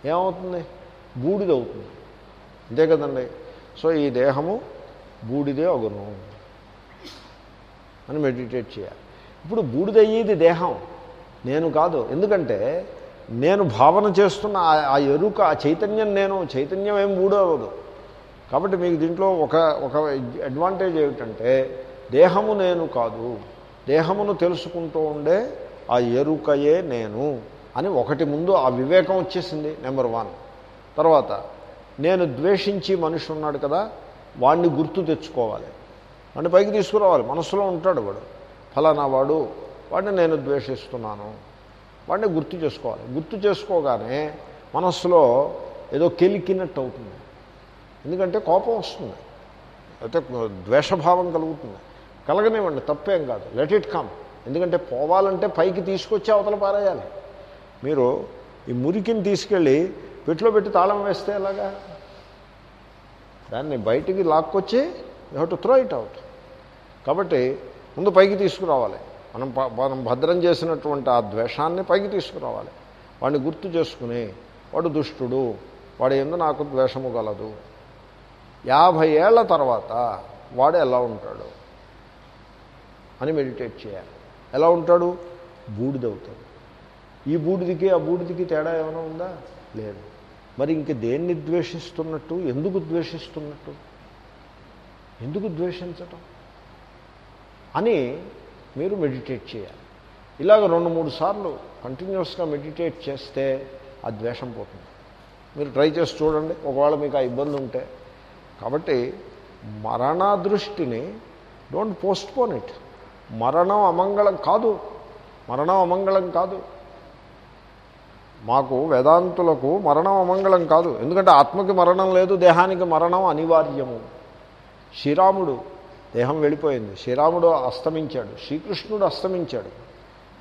ఏమవుతుంది? బూడిదవుతుంది. అంతే కదండి. సో ఈ దేహము బూడిదే అగును అని మెడిటేట్ చేయాలి. ఇప్పుడు బూడిదయ్యేది దేహం. నేను కాదు. ఎందుకంటే నేను భావన చేస్తున్న ఆ- ఆ ఎరుక ఆ చైతన్యం నేను చైతన్యం ఏం బూడవదు. కాబట్టి మీకు దీంట్లో ఒక ఒక అడ్వాంటేజ్ ఏమిటంటే దేహము నేను కాదు దేహమును తెలుసుకుంటూ ఉండే ఆ ఎరుకయే నేను అని ఒకటి ముందు ఆ వివేకం వచ్చేసింది నెంబర్ వన్ తర్వాత నేను ద్వేషించి మనిషి ఉన్నాడు కదా వాడిని గుర్తు తెచ్చుకోవాలి. వాడిని పైకి తీసుకురావాలి మనసులో ఉంటాడు వాడు. ఫలానా వాడు వాడిని నేను ద్వేషిస్తున్నాను. వాడిని గుర్తు చేసుకోవాలి. గుర్తు చేసుకోగానే మనస్సులో ఏదో కెలికినట్టు అవుతుంది. ఎందుకంటే కోపం వస్తుంది. అయితే ద్వేషభావం కలుగుతుంది. కలగనివ్వండి తప్పేం కాదు. లెట్ ఇట్ కమ్ ఎందుకంటే పోవాలంటే పైకి తీసుకొచ్చి అవతల పారేయాలి. మీరు ఈ మురికిని తీసుకెళ్ళి పెట్టులో పెట్టి తాళం వేస్తే ఎలాగా? దాన్ని బయటికి లాక్కొచ్చి you have to throw it out కాబట్టి ముందు పైకి తీసుకురావాలి. మనం మనం భద్రం చేసినటువంటి ఆ ద్వేషాన్ని పైకి తీసుకురావాలి. వాడిని గుర్తు చేసుకుని వాడు దుష్టుడు వాడు ఎందు నాకు ద్వేషము గలదు. యాభై ఏళ్ళ తర్వాత వాడు ఎలా ఉంటాడు అని మెడిటేట్ చేయాలి. ఎలా ఉంటాడు? బూడిదవుతాడు. ఈ బూడిదికి ఆ బూడిదికి తేడా ఏమైనా ఉందా? లేదు. మరి ఇంక దేన్ని ద్వేషిస్తున్నట్టు? ఎందుకు ద్వేషిస్తున్నట్టు? ఎందుకు ద్వేషించటం? అని మీరు మెడిటేట్ చేయాలి. ఇలాగ రెండు మూడు సార్లు కంటిన్యూస్గా మెడిటేట్ చేస్తే ఆ ద్వేషం పోతుంది. మీరు ట్రై చేసి చూడండి. ఒకవేళ మీకు ఆ ఇబ్బంది ఉంటే కాబట్టి మరణ దృష్టిని డోంట్ పోస్ట్పోన్ ఇట్ మరణం అమంగళం కాదు. మరణం అమంగళం కాదు. మాకు వేదాంతులకు మరణం అమంగళం కాదు. ఎందుకంటే ఆత్మకి మరణం లేదు దేహానికి మరణం అనివార్యము. శ్రీరాముడు దేహం వెళ్ళిపోయింది. శ్రీరాముడు అస్తమించాడు. శ్రీకృష్ణుడు అస్తమించాడు.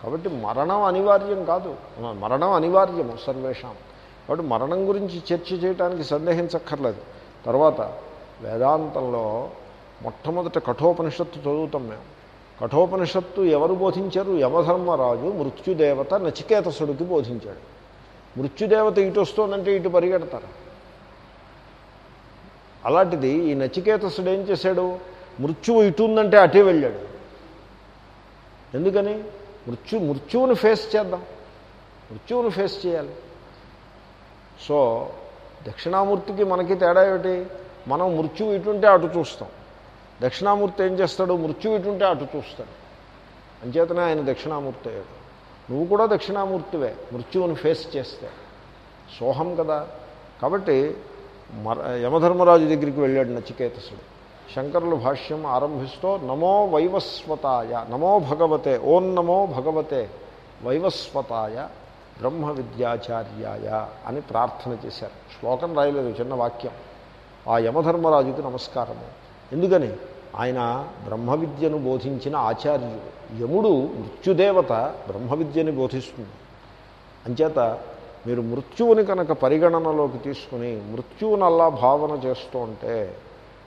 కాబట్టి మరణం అనివార్యం కాదు. మరణం అనివార్యము సర్వేషాం. కాబట్టి మరణం గురించి చర్చ చేయడానికి సందేహించక్కర్లేదు. తర్వాత వేదాంతంలో మొట్టమొదట కఠోపనిషత్తు చదువుతాం మేము. కఠోపనిషత్తు ఎవరు బోధించారు? యమధర్మరాజు మృత్యుదేవత నచికేతసుడికి బోధించాడు. మృత్యుదేవత ఇటు వస్తుందంటే ఇటు పరిగెడతారు. అలాంటిది ఈ నచికేతసుడు ఏం చేశాడు? మృత్యువు ఇటు ఉందంటే అటే వెళ్ళాడు. ఎందుకని? మృత్యు మృత్యువుని ఫేస్ చేద్దాం. మృత్యువుని ఫేస్ చేయాలి. సో దక్షిణామూర్తికి మనకి తేడా ఏమిటి? మనం మృత్యువు ఇటుంటే అటు చూస్తాం. దక్షిణామూర్తి ఏం చేస్తాడు? మృత్యువు ఇటుంటే అటు చూస్తాడు. అంచేతనే ఆయన దక్షిణామూర్తి అయ్యాడు. నువ్వు కూడా దక్షిణామూర్తివే. మృత్యువుని ఫేస్ చేస్తే. సోహం కదా. కాబట్టి మర యమధర్మరాజు దగ్గరికి వెళ్ళాడు నచికేతసుడు. శంకరుల భాష్యం ఆరంభిస్తూ నమో వైవస్వతాయ నమో భగవతే ఓం నమో భగవతే వైవస్వతాయ బ్రహ్మ విద్యాచార్యాయ అని ప్రార్థన చేశారు. శ్లోకం రాయలేదు చిన్న వాక్యం. ఆ యమధర్మరాజుకి నమస్కారము. ఎందుకని? ఆయన బ్రహ్మ విద్యను బోధించిన ఆచార్యుడు. యముడు మృత్యుదేవత బ్రహ్మ విద్యని బోధిస్తుంది. అంచేత మీరు మృత్యువుని కనుక పరిగణనలోకి తీసుకుని మృత్యువునల్లా భావన చేస్తూ ఉంటే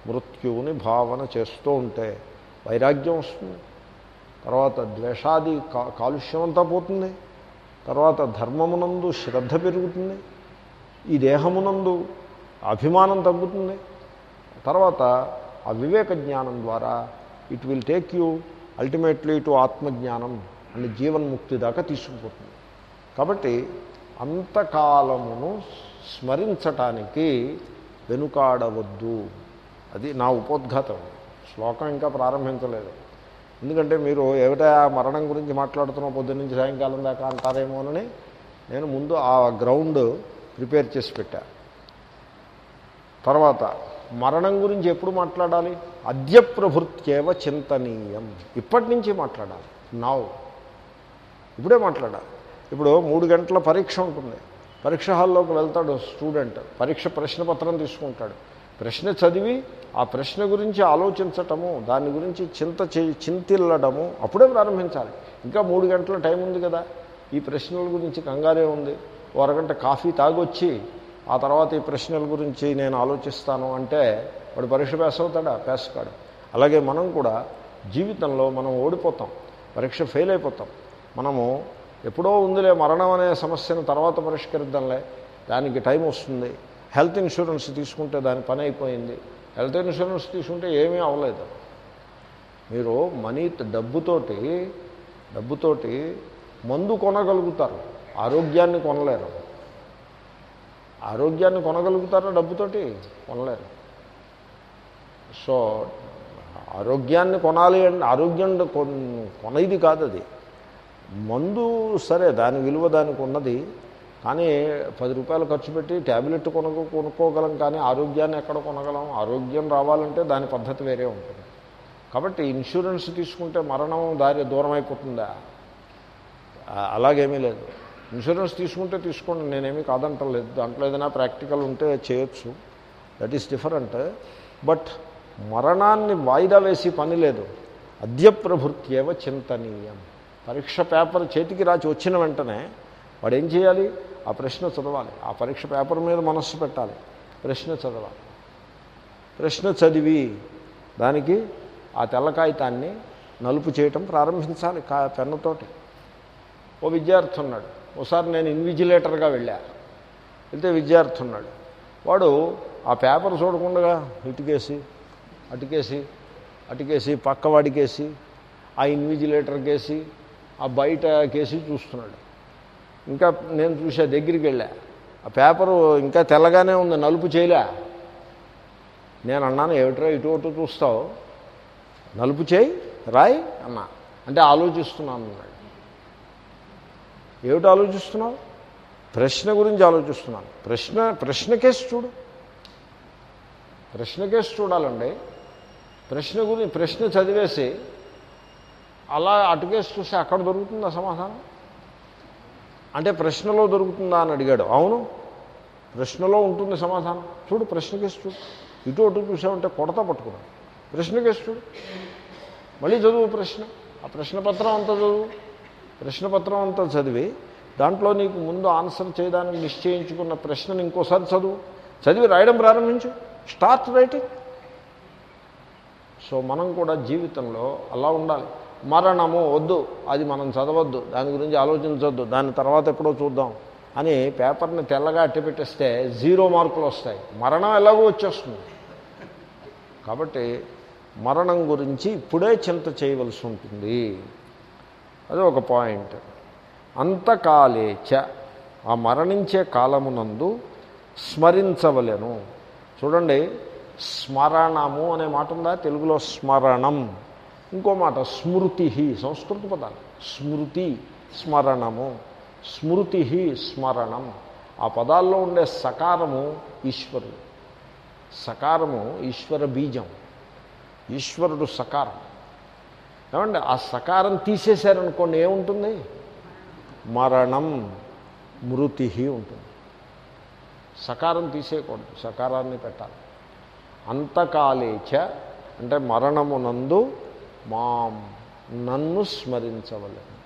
మృత్యువుని భావన చేస్తూ ఉంటే వైరాగ్యం వస్తుంది. తర్వాత ద్వేషాది కా కాలుష్యం అంతా పోతుంది. తర్వాత ధర్మమునందు శ్రద్ధ పెరుగుతుంది ఈ దేహమునందు అభిమానం తగ్గుతుంది తర్వాత ఆ వివేక జ్ఞానం ద్వారా it will take you ultimately to ఆత్మజ్ఞానం అని జీవన్ముక్తి దాకా తీసుకుపోతుంది. కాబట్టి అంతకాలమును స్మరించటానికి వెనుకాడవద్దు. అది నా ఉపోద్ఘాతం. శ్లోకం ఇంకా ప్రారంభించలేదు. ఎందుకంటే మీరు ఏమిటా మరణం గురించి మాట్లాడుతున్న పొద్దున్న నుంచి సాయంకాలం దాకా అంటారేమోనని నేను ముందు ఆ గ్రౌండ్ ప్రిపేర్ చేసి పెట్టా. తర్వాత మరణం గురించి ఎప్పుడు మాట్లాడాలి? అద్య ప్రభృత్యేవ చింతనీయం. ఇప్పటి నుంచి మాట్లాడాలి. నావు ఇప్పుడే మాట్లాడాలి. ఇప్పుడు మూడు గంటల పరీక్ష ఉంటుంది. పరీక్ష హాల్లోకి వెళ్తాడు స్టూడెంట్. పరీక్ష ప్రశ్నపత్రం తీసుకుంటాడు. ప్రశ్న చదివి ఆ ప్రశ్న గురించి ఆలోచించటము దాని గురించి చింత చే చింతిల్లడము అప్పుడే ప్రారంభించాలి. ఇంకా మూడు గంటల టైం ఉంది కదా. ఈ ప్రశ్నల గురించి కంగారే ఉంది. ఓ అరగంట కాఫీ తాగొచ్చి ఆ తర్వాత ఈ ప్రశ్నల గురించి నేను ఆలోచిస్తాను అంటే వాడు పరీక్ష పేస్ అవుతాడా? పాస్ కాడు. అలాగే మనం కూడా జీవితంలో మనం ఓడిపోతాం. పరీక్ష ఫెయిల్ అయిపోతాం. మనము ఎప్పుడో ఉందిలే మరణం అనే సమస్యను తర్వాత పరిష్కరిద్దాంలే. దానికి టైం వస్తుంది. హెల్త్ ఇన్సూరెన్స్ తీసుకుంటే దాని పని అయిపోయింది. హెల్త్ ఇన్సూరెన్స్ తీసుకుంటే ఏమీ అవ్వలేదు. మీరు మనీ డబ్బుతోటి డబ్బుతోటి మందు కొనగలుగుతారు. ఆరోగ్యాన్ని కొనలేరు. ఆరోగ్యాన్ని కొనగలుగుతారా డబ్బుతోటి? కొనలేరు. సో ఆరోగ్యాన్ని కొనాలి అంటే ఆరోగ్యం కొన్- కొనేది కాదు అది. మందు సరే దాని విలువ దానికి ఉన్నది. కానీ పది రూపాయలు ఖర్చు పెట్టి ట్యాబ్లెట్ కొనుక్కో కొనుక్కోగలం కానీ ఆరోగ్యాన్ని ఎక్కడ కొనగలం? ఆరోగ్యం రావాలంటే దాని పద్ధతి వేరే ఉంటుంది. కాబట్టి ఇన్సూరెన్స్ తీసుకుంటే మరణం దారి దూరం అయిపోతుందా? అలాగేమీ లేదు. ఇన్సూరెన్స్ తీసుకుంటే తీసుకోండి నేనేమీ కాదంటలేదు. దాంట్లో ఏదైనా ప్రాక్టికల్ ఉంటే చేయొచ్చు. దట్ ఈస్ డిఫరెంట్ బట్ మరణాన్ని వాయిదా వేసి పని లేదు. అద్య చింతనీయం. పరీక్ష పేపర్ చేతికి రాచి వచ్చిన వెంటనే వాడు ఏం చేయాలి? ఆ ప్రశ్న చదవాలి. ఆ పరీక్ష పేపర్ మీద మనస్సు పెట్టాలి. ప్రశ్న చదవాలి. ప్రశ్న చదివి దానికి ఆ తెల్ల కాగితాన్ని నలుపు చేయటం ప్రారంభించాలి కా పెన్నుతోటి. ఓ విద్యార్థి ఉన్నాడు. ఒకసారి నేను ఇన్విజిలేటర్గా వెళ్ళా. వెళ్తే విద్యార్థి ఉన్నాడు. వాడు ఆ పేపర్ చూడకుండా ఇటుకేసి అటుకేసి అటుకేసి పక్కవాడికేసి ఆ ఇన్విజిలేటర్కేసి ఆ బయట కేసి చూస్తున్నాడు. ఇంకా నేను చూసా దగ్గరికి వెళ్ళా. ఆ పేపరు ఇంకా తెల్లగానే ఉంది నలుపు చేయలే. నేను అన్నాను ఏమిట్రా ఇటు అటు చూస్తావు? నలుపు చేయి రాయ్ అన్నా. అంటే ఆలోచిస్తున్నాను అన్నాడు. ఏమిటి ఆలోచిస్తున్నావు? ప్రశ్న గురించి ఆలోచిస్తున్నాను. ప్రశ్న ప్రశ్న కేసు చూడు. ప్రశ్న కేసు చూడాలండి. ప్రశ్న గురించి ప్రశ్న చదివేసి అలా అటుకేసి చూస్తే అక్కడ దొరుకుతుందా సమాధానం? అంటే ప్రశ్నలో దొరుకుతుందా అని అడిగాడు. అవును. ప్రశ్నలో ఉంటుంది సమాధానం. చూడు ప్రశ్న చూడు. ఇటు అటు చూసామంటే కొడత పట్టుకున్నాడు ప్రశ్నకి చూడు. మళ్ళీ చదువు ప్రశ్న. ఆ ప్రశ్నపత్రం అంతా చదువు. ప్రశ్నపత్రం అంతా చదివి దాంట్లో నీకు ముందు ఆన్సర్ చేయడానికి నిశ్చయించుకున్న ప్రశ్నను ఇంకోసారి చదువు. చదివి రాయడం ప్రారంభించు. Start writing. సో మనం కూడా జీవితంలో అలా ఉండాలి. మరణము వద్దు అది మనం చదవద్దు దాని గురించి ఆలోచించవద్దు దాని తర్వాత ఎప్పుడో చూద్దాం అని పేపర్ని తెల్లగా అట్టి పెట్టేస్తే జీరో మార్కులు వస్తాయి. మరణం ఎలాగో వచ్చేస్తుంది. కాబట్టి మరణం గురించి ఇప్పుడే చింత చేయవలసి ఉంటుంది. అది ఒక పాయింట్. అంతకాలేచ ఆ మరణించే కాలమునందు స్మరించవలను. చూడండి స్మరణము అనే మాట ఉందా? తెలుగులో స్మరణం. ఇంకో మాట స్మృతి సంస్కృత పదాలు. స్మృతి స్మరణము స్మృతి స్మరణం. ఆ పదాల్లో ఉండే సకారము ఈశ్వరుడు. సకారము ఈశ్వర బీజం. ఈశ్వరుడు సకారం. ఏమండి ఆ సకారం తీసేశారనుకోండి ఏముంటుంది? మరణం మృతి ఉంటుంది. సకారం తీసేయకూడదు సకారాన్ని పెట్టాలి. అంతకాలేచ అంటే మరణమునందు మాం నన్ను స్మరించవలేదు.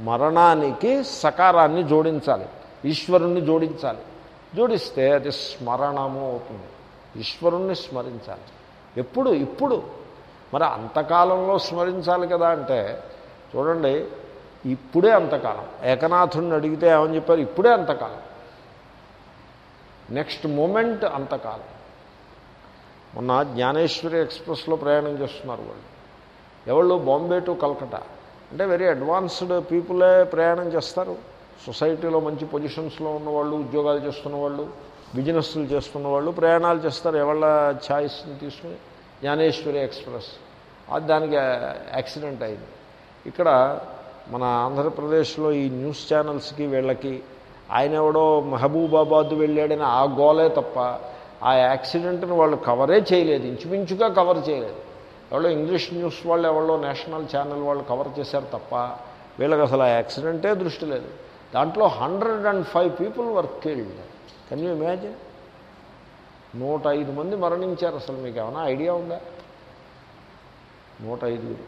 మరణానికి సకారాన్ని జోడించాలి. ఈశ్వరుణ్ణి జోడించాలి. జోడిస్తే అది స్మరణము అవుతుంది. ఈశ్వరుణ్ణి స్మరించాలి. ఎప్పుడు? ఇప్పుడు. మరి అంతకాలంలో స్మరించాలి కదా అంటే చూడండి ఇప్పుడే అంతకాలం. ఏకనాథుడిని అడిగితే ఏమని చెప్పారు? ఇప్పుడే అంతకాలం. నెక్స్ట్ మూమెంట్ అంతకాలం. మొన్న జ్ఞానేశ్వరి ఎక్స్ప్రెస్లో ప్రయాణం చేస్తున్నారు వాళ్ళు. ఎవళ్ళు బాంబే టు కల్కటా. అంటే వెరీ అడ్వాన్స్డ్ పీపులే ప్రయాణం చేస్తారు. సొసైటీలో మంచి పొజిషన్స్లో ఉన్నవాళ్ళు ఉద్యోగాలు చేస్తున్న వాళ్ళు బిజినెస్లు చేస్తున్న వాళ్ళు ప్రయాణాలు చేస్తారు. ఎవళ్ళ ఛాయిస్ని తీసుకుని జ్ఞానేశ్వరి ఎక్స్ప్రెస్. అది దానికి యాక్సిడెంట్ అయింది. ఇక్కడ మన ఆంధ్రప్రదేశ్లో ఈ న్యూస్ ఛానల్స్కి వీళ్ళకి ఆయన ఎవడో మహబూబాబాద్ వెళ్ళాడని ఆ గోలే తప్ప ఆ యాక్సిడెంట్ని వాళ్ళు కవరే చేయలేదు. ఇంచుమించుగా కవర్ చేయలేదు. ఎవరో ఇంగ్లీష్ న్యూస్ వాళ్ళు ఎవరో నేషనల్ ఛానల్ వాళ్ళు కవర్ చేశారు తప్ప వీళ్ళకి అసలు ఆ యాక్సిడెంటే దృష్టి లేదు. దాంట్లో hundred and five people were killed. Can you imagine నూట ఐదు మంది మరణించారు అసలు మీకు ఏమైనా ఐడియా ఉందా? నూట ఐదుగురు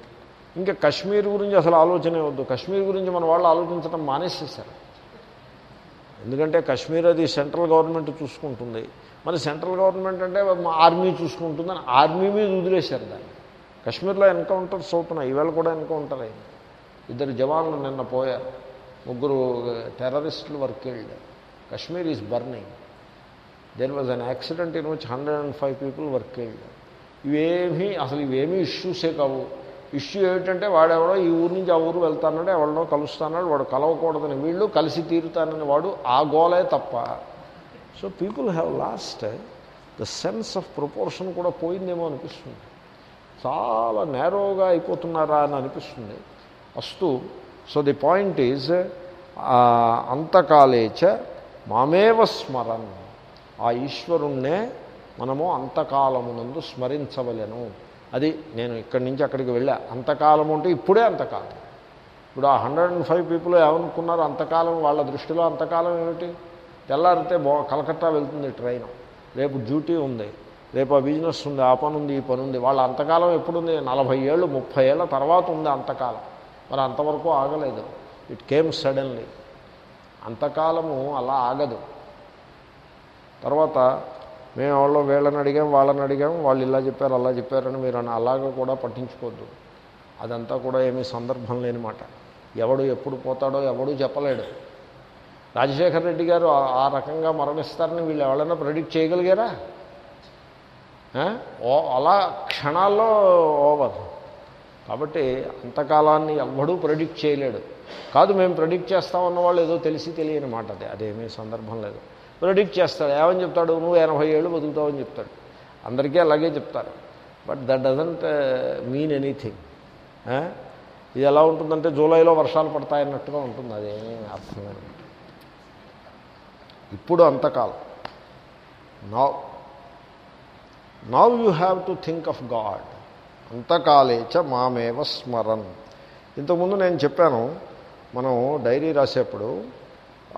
ఇంకా కశ్మీర్ గురించి అసలు ఆలోచనే వద్దు. కశ్మీర్ గురించి మన వాళ్ళు ఆలోచించడం మానేసేసారు ఎందుకంటే కశ్మీర్ అది సెంట్రల్ గవర్నమెంట్ చూసుకుంటుంది. మరి సెంట్రల్ గవర్నమెంట్ అంటే మా ఆర్మీ చూసుకుంటుందని ఆర్మీ మీద వదిలేశారు దాన్ని. కశ్మీర్లో ఎన్కౌంటర్స్ అవుతున్నాయి ఈవేళ కూడా ఎన్కౌంటర్. అయింది ఇద్దరు జవాన్లు నిన్న పోయారు. ముగ్గురు టెర్రరిస్టులు were killed Kashmir is burning. There was an accident in which hundred and five people were killed ఇవేమీ అసలు ఇవేమీ ఇష్యూసే కావు. ఇష్యూ ఏమిటంటే వాడెవడో ఈ ఊరు నుంచి ఆ ఊరు వెళ్తానంటే ఎవడో కలుస్తానాడు వాడు కలవకూడదని వీళ్ళు కలిసి తీరుతానని వాడు ఆ గోలే తప్ప. So people have lost the sense of proportion కూడా పోయిందేమో అనిపిస్తుంది. చాలా నేరోగా అయిపోతున్నారా అని అనిపిస్తుంది. అస్తు సో ది పాయింట్ ఈజ్ అంతకాలేచ మామేవ స్మరన్. ఆ ఈశ్వరుణ్ణే మనము అంతకాలమునందు స్మరించవలను. అది నేను ఇక్కడి నుంచి అక్కడికి వెళ్ళా. అంతకాలం అంటే ఇప్పుడే అంతకాలం. ఇప్పుడు ఆ హండ్రెడ్ అండ్ ఫైవ్ పీపుల్ ఏమనుకున్నారు? అంతకాలం వాళ్ళ దృష్టిలో అంతకాలం ఏమిటి? తెల్లారితే బో కలకత్తా వెళ్తుంది ట్రైన్. రేపు డ్యూటీ ఉంది. రేపు ఆ బిజినెస్ ఉంది ఆ పని ఉంది ఈ పని ఉంది. వాళ్ళ అంతకాలం ఎప్పుడుంది? నలభై ఏళ్ళు ముప్పై ఏళ్ళ తర్వాత ఉంది అంతకాలం. మరి అంతవరకు ఆగలేదు. ఇట్ కేమ్ సడన్లీ అంతకాలము అలా ఆగదు. తర్వాత మేము ఎవరో వీళ్ళని అడిగాం వాళ్ళని అడిగాం వాళ్ళు ఇలా చెప్పారు అలా చెప్పారని మీరు అలాగ కూడా పట్టించుకోవద్దు. అదంతా కూడా ఏమీ సందర్భం లేని మాట. ఎవడు ఎప్పుడు పోతాడో ఎవడూ చెప్పలేడు. రాజశేఖర రెడ్డి గారు ఆ రకంగా మరణిస్తారని వీళ్ళు ఎవరైనా ప్రెడిక్ట్ చేయగలిగారా? అలా క్షణాల్లో ఓవర్ కాబట్టి అంతకాలాన్ని ఎవ్వడూ ప్రెడిక్ట్ చేయలేడు. కాదు మేము ప్రెడిక్ట్ చేస్తామన్న వాళ్ళు ఏదో తెలిసి తెలియని మాట అదే. అదేమీ సందర్భం లేదు. ప్రెడిక్ట్ చేస్తాడు. ఏమని చెప్తాడు? నువ్వు ఎనభై ఏళ్ళు బతుకుతావని చెప్తాడు. అందరికీ అలాగే చెప్తారు. But that doesn't uh, mean anything ఇది ఎలా ఉంటుందంటే జూలైలో వర్షాలు పడతాయన్నట్టుగా ఉంటుంది. అదేమీ అర్థం ఇప్పుడు అంతకాలం. నా now you have to think of God అంతకాలేచ మామేవ స్మరన్. ఇంతకుముందు నేను చెప్పాను మనం డైరీ రాసేప్పుడు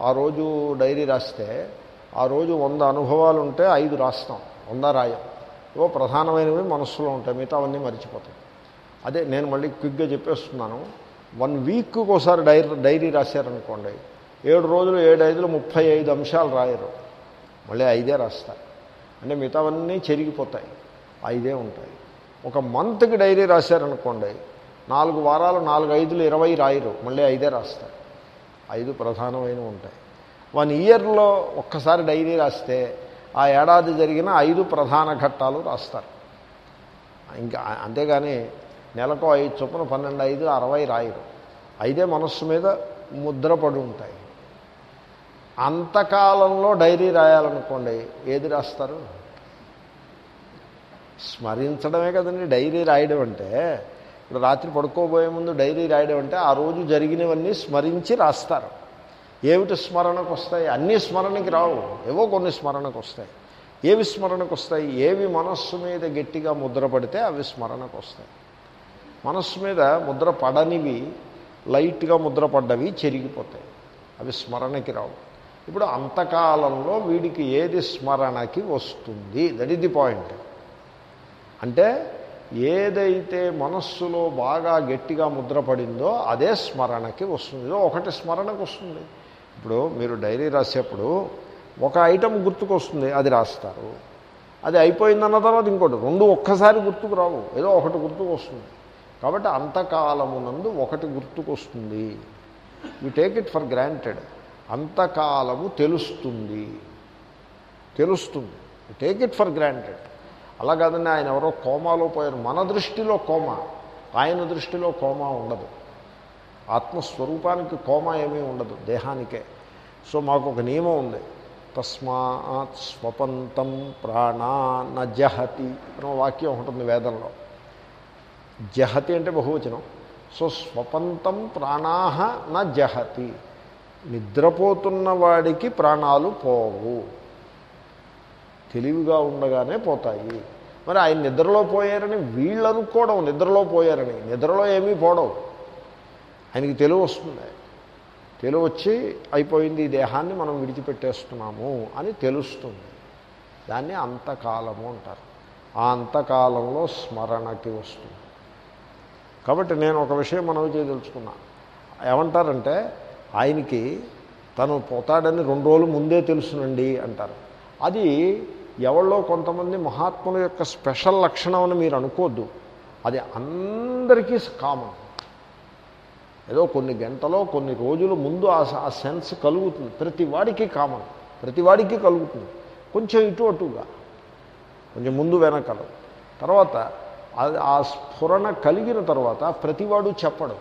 ఆ రోజు డైరీ రాస్తే ఆ రోజు వంద అనుభవాలు ఉంటే ఐదు రాస్తాం వంద రాయం. ఏవో ప్రధానమైనవి మనస్సులో ఉంటాయి మిగతా అవన్నీ మర్చిపోతాం. అదే నేను మళ్ళీ క్విక్గా చెప్పేస్తున్నాను వన్ వీక్కి ఒకసారి డైరీ డైరీ రాశారనుకోండి ఏడు రోజులు ఏడు ఐదులు ముప్పై ఐదు అంశాలు రాయరు. మళ్ళీ ఐదే రాస్తారు. అంటే మిగతావన్నీ చెరిగిపోతాయి. ఐదే ఉంటాయి. ఒక మంత్కి డైరీ రాశారనుకోండి నాలుగు వారాలు నాలుగు ఐదులు ఇరవై రాయరు. మళ్ళీ ఐదే రాస్తారు. ఐదు ప్రధానమైనవి ఉంటాయి. వన్ ఇయర్లో ఒక్కసారి డైరీ రాస్తే ఆ ఏడాది జరిగిన ఐదు ప్రధాన ఘట్టాలు రాస్తారు. ఇంకా అంతేగాని నెలకు ఐదు చొప్పున పన్నెండు ఐదు అరవై రాయరు. ఐదే మనస్సు మీద ముద్రపడి ఉంటాయి. అంతకాలంలో డైరీ రాయాలనుకోండి ఏది రాస్తారు? స్మరించడమే కదండి డైరీ రాయడం అంటే. ఇప్పుడు రాత్రి పడుకోబోయే ముందు డైరీ రాయడం అంటే ఆ రోజు జరిగినవన్నీ స్మరించి రాస్తారు. ఏమిటి స్మరణకు వస్తాయి? అన్నీ స్మరణకి రావు. ఏవో కొన్ని స్మరణకు వస్తాయి. ఏవి స్మరణకు వస్తాయి? ఏవి మనస్సు మీద గట్టిగా ముద్ర పడితే అవి స్మరణకు వస్తాయి. మనస్సు మీద ముద్ర పడనివి లైట్గా ముద్ర పడ్డవి చెరిగిపోతాయి. అవి స్మరణకి రావు. ఇప్పుడు అంతకాలంలో వీడికి ఏది స్మరణకి వస్తుంది? దట్ ఈస్ ది పాయింట్ అంటే ఏదైతే మనస్సులో బాగా గట్టిగా ముద్రపడిందో అదే స్మరణకి వస్తుంది. ఏదో ఒకటి స్మరణకు వస్తుంది. ఇప్పుడు మీరు డైరీ రాసేప్పుడు ఒక ఐటెం గుర్తుకొస్తుంది అది రాస్తారు. అది అయిపోయిందన్న తర్వాత ఇంకోటి రెండు ఒక్కసారి గుర్తుకు రావు. ఏదో ఒకటి గుర్తుకు వస్తుంది కాబట్టి అంతకాలమునందు ఒకటి గుర్తుకొస్తుంది. You take it for granted అంతకాలము తెలుస్తుంది. తెలుస్తుంది. టేక్ ఇట్ ఫర్ గ్రాంటెడ్ అలా కాదండి ఆయన ఎవరో కోమాలో పోయారు. మన దృష్టిలో కోమ. ఆయన దృష్టిలో కోమా ఉండదు. ఆత్మస్వరూపానికి కోమా ఏమీ ఉండదు దేహానికే. సో మాకు ఒక నియమం ఉంది. తస్మాత్ స్వపంతం ప్రాణా న జహతి అనే వాక్యం ఉంటుంది వేదంలో. జహతి అంటే బహువచనం. సో స్వపంతం ప్రాణాహ న జహతి నిద్రపోతున్న వాడికి ప్రాణాలు పోవు. తెలివిగా ఉండగానే పోతాయి. మరి ఆయన నిద్రలో పోయారని వీళ్ళు అనుకోవడం నిద్రలో పోయారని. నిద్రలో ఏమీ పోవడం ఆయనకి తెలివి వస్తుంది. తెలివి వచ్చి అయిపోయింది ఈ దేహాన్ని మనం విడిచిపెట్టేస్తున్నాము అని తెలుస్తుంది. దాన్ని అంతకాలము అంటారు. ఆ అంతకాలంలో స్మరణకి వస్తుంది. కాబట్టి నేను ఒక విషయం మనం చేయదలుచుకున్నా. ఏమంటారంటే ఆయనకి తను పోతాడని రెండు రోజులు ముందే తెలుసునండి అంటారు. అది ఎవళ్ళో కొంతమంది మహాత్ముల యొక్క స్పెషల్ లక్షణం అని మీరు అనుకోవద్దు అది అందరికీ కామన్. ఏదో కొన్ని గంటలో కొన్ని రోజులు ముందు ఆ ఆ సెన్స్ కలుగుతుంది. ప్రతి వాడికి కామన్. ప్రతి వాడికి కలుగుతుంది. కొంచెం ఇటు అటుగా. కొంచెం ముందు వెనకలు. తర్వాత అది ఆ స్ఫురణ కలిగిన తర్వాత ప్రతివాడు చెప్పడు.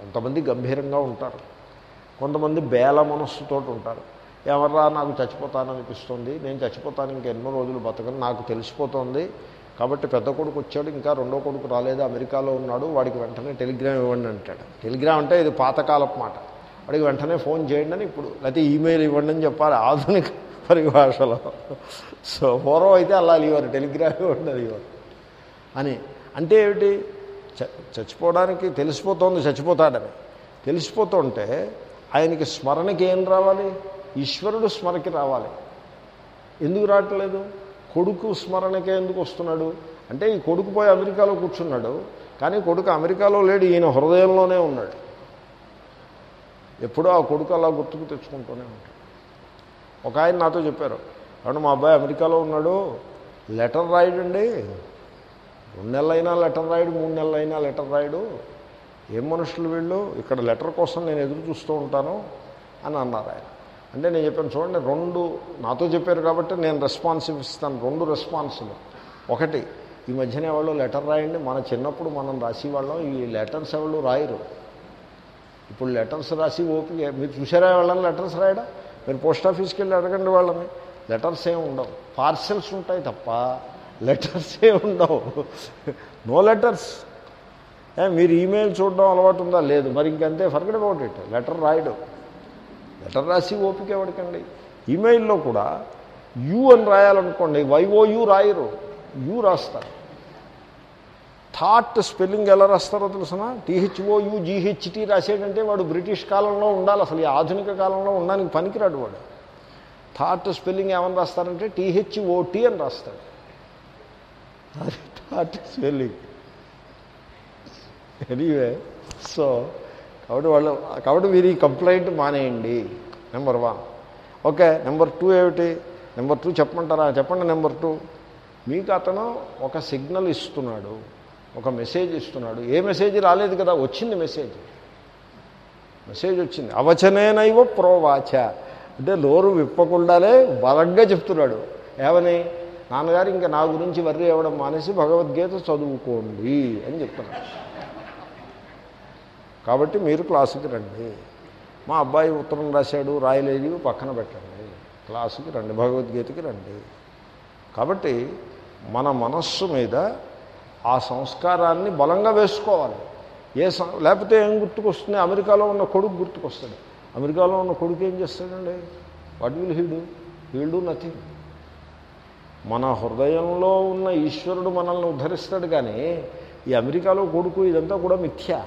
కొంతమంది గంభీరంగా ఉంటారు. కొంతమంది బేల మనస్సుతో ఉంటారు. ఎవర్రా నాకు చచ్చిపోతాననిపిస్తుంది నేను చచ్చిపోతాను ఇంకా ఎన్నో రోజులు బతకను నాకు తెలిసిపోతుంది. కాబట్టి పెద్ద కొడుకు వచ్చాడు ఇంకా రెండో కొడుకు రాలేదు అమెరికాలో ఉన్నాడు వాడికి వెంటనే టెలిగ్రామ్ ఇవ్వండి అంటాడు. టెలిగ్రామ్ అంటే ఇది పాతకాలపు మాట. వాడికి వెంటనే ఫోన్ చేయండి అని ఇప్పుడు లేకపోతే ఈమెయిల్ ఇవ్వండి అని చెప్పాలి ఆధునిక పరిభాషలో. సో పూర్వం అయితే అలా ఇవ్వరు టెలిగ్రామ్ ఇవ్వండి అది ఇవ్వరు అని. అంటే ఏమిటి? చ చచ్చిపోవడానికి తెలిసిపోతుంది చచ్చిపోతాడని. తెలిసిపోతుంటే ఆయనకి స్మరణకి ఏం రావాలి? ఈశ్వరుడు స్మరణకి రావాలి. ఎందుకు రావట్లేదు? కొడుకు స్మరణకే ఎందుకు వస్తున్నాడు? అంటే ఈ కొడుకు పోయి అమెరికాలో కూర్చున్నాడు కానీ కొడుకు అమెరికాలో లేడు ఈయన హృదయంలోనే ఉన్నాడు. ఎప్పుడూ ఆ కొడుకు అలా గుర్తుకు తెచ్చుకుంటూనే ఉంటాడు. ఒక ఆయన నాతో చెప్పారు అవును మా అబ్బాయి అమెరికాలో ఉన్నాడు లెటర్ రాయడండి. రెండు నెలలైనా లెటర్ రాయడు మూడు నెలలైనా లెటర్ రాయడు. ఏం మనుషులు వీళ్ళు? ఇక్కడ లెటర్ కోసం నేను ఎదురు చూస్తూ ఉంటాను అని అన్నారు ఆయన. అంటే నేను చెప్పాను చూడండి రెండు నాతో చెప్పారు కాబట్టి నేను రెస్పాన్స్ ఇస్తాను. రెండు రెస్పాన్సులు ఒకటి ఈ మధ్యన ఎవరు లెటర్ రాయండి. మన చిన్నప్పుడు మనం రాసేవాళ్ళం. ఈ లెటర్స్ ఎవరు రాయరు. ఇప్పుడు లెటర్స్ రాసి ఓపిక మీరు చూసారా వాళ్ళని లెటర్స్ రాయడం? మీరు పోస్ట్ ఆఫీస్కి వెళ్ళి అడగండి వాళ్ళని. లెటర్స్ ఏమి ఉండవు. పార్సెల్స్ ఉంటాయి తప్ప లెటర్స్ ఏమి ఉండవు. నో లెటర్స్ మీరు ఈమెయిల్ చూడడం అలవాటు ఉందా? లేదు. మరి ఇంకంతే. ఫర్గడ్ అబౌట్ ఇట్ లెటర్ రాయడం. లెటర్ రాసి ఓపిక ఎవరికండి ఈమెయిల్లో కూడా యూ అని రాయాలనుకోండి వైఓ యూ రాయరు యూ రాస్తారు. థాట్ స్పెల్లింగ్ ఎలా రాస్తారో తెలుసిన? టీహెచ్ఓ యూ జీహెచ్టీ రాసేటంటే వాడు బ్రిటిష్ కాలంలో ఉండాలి అసలు ఈ ఆధునిక కాలంలో ఉండడానికి పనికిరాడు వాడు. థాట్ స్పెల్లింగ్ ఏమని రాస్తారంటే టీహెచ్ఓటీ అని రాస్తాడు. అది థాట్ స్పెల్లింగ్. ఎనీవే సో కాబట్టి వాళ్ళు కాబట్టి మీరు ఈ కంప్లైంట్ మానేయండి. Number one okay number two ఏమిటి? నెంబర్ టూ చెప్పమంటారా? చెప్పండి నెంబర్ టూ మీకు అతను ఒక సిగ్నల్ ఇస్తున్నాడు ఒక మెసేజ్ ఇస్తున్నాడు. ఏ మెసేజ్ రాలేదు కదా వచ్చింది మెసేజ్ మెసేజ్ వచ్చింది. అవచనేనైవ ప్రోవాచ. అంటే లోరు విప్పకుండానే బలంగా చెప్తున్నాడు. ఏమని? నాన్నగారు ఇంకా నా గురించి వర్రీ అవ్వడం మానేసి భగవద్గీత చదువుకోండి అని చెప్తున్నాడు. కాబట్టి మీరు క్లాసుకి రండి. మా అబ్బాయి ఉత్తరం రాశాడు రాయలేదు పక్కన పెట్టండి. క్లాసుకి రండి భగవద్గీతకి రండి. కాబట్టి మన మనస్సు మీద ఆ సంస్కారాన్ని బలంగా వేసుకోవాలి. ఏ సం లేకపోతే ఏం గుర్తుకొస్తుంది? అమెరికాలో ఉన్న కొడుకు గుర్తుకొస్తాడు. అమెరికాలో ఉన్న కొడుకు ఏం చేస్తాడండి? What will he do he'll do nothing. మన హృదయంలో ఉన్న ఈశ్వరుడు మనల్ని ఉద్ధరిస్తాడు కానీ ఈ అమెరికాలో కొడుకు ఇదంతా కూడా మిథ్య.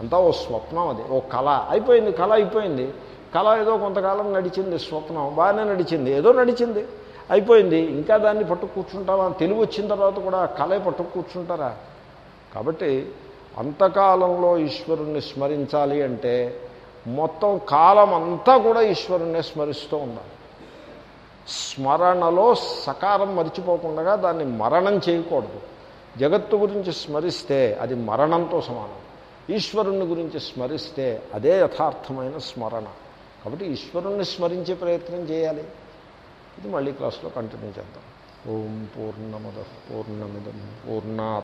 అంతా ఓ స్వప్నం అది ఓ కళ. అయిపోయింది కళ అయిపోయింది. కళ ఏదో కొంతకాలం నడిచింది స్వప్నం. బాగానే నడిచింది ఏదో నడిచింది. అయిపోయింది. ఇంకా దాన్ని పట్టు కూర్చుంటావా? తెలివి వచ్చిన తర్వాత కూడా కళే పట్టు కూర్చుంటారా? కాబట్టి అంతకాలంలో ఈశ్వరుణ్ణి స్మరించాలి అంటే మొత్తం కాలం అంతా కూడా ఈశ్వరుణ్ణి స్మరిస్తూ ఉండాలి. స్మరణలో సకారం మరిచిపోకుండా దాన్ని మరణం చేయకూడదు. జగత్తు గురించి స్మరిస్తే అది మరణంతో సమానం. ఈశ్వరుణ్ణి గురించి స్మరిస్తే అదే యథార్థమైన స్మరణ. కాబట్టి ఈశ్వరుణ్ణి స్మరించే ప్రయత్నం చేయాలి. ఇది మళ్ళీ క్లాస్లో కంటిన్యూ చేద్దాం. ఓం పూర్ణమద పూర్ణమిదం పూర్ణా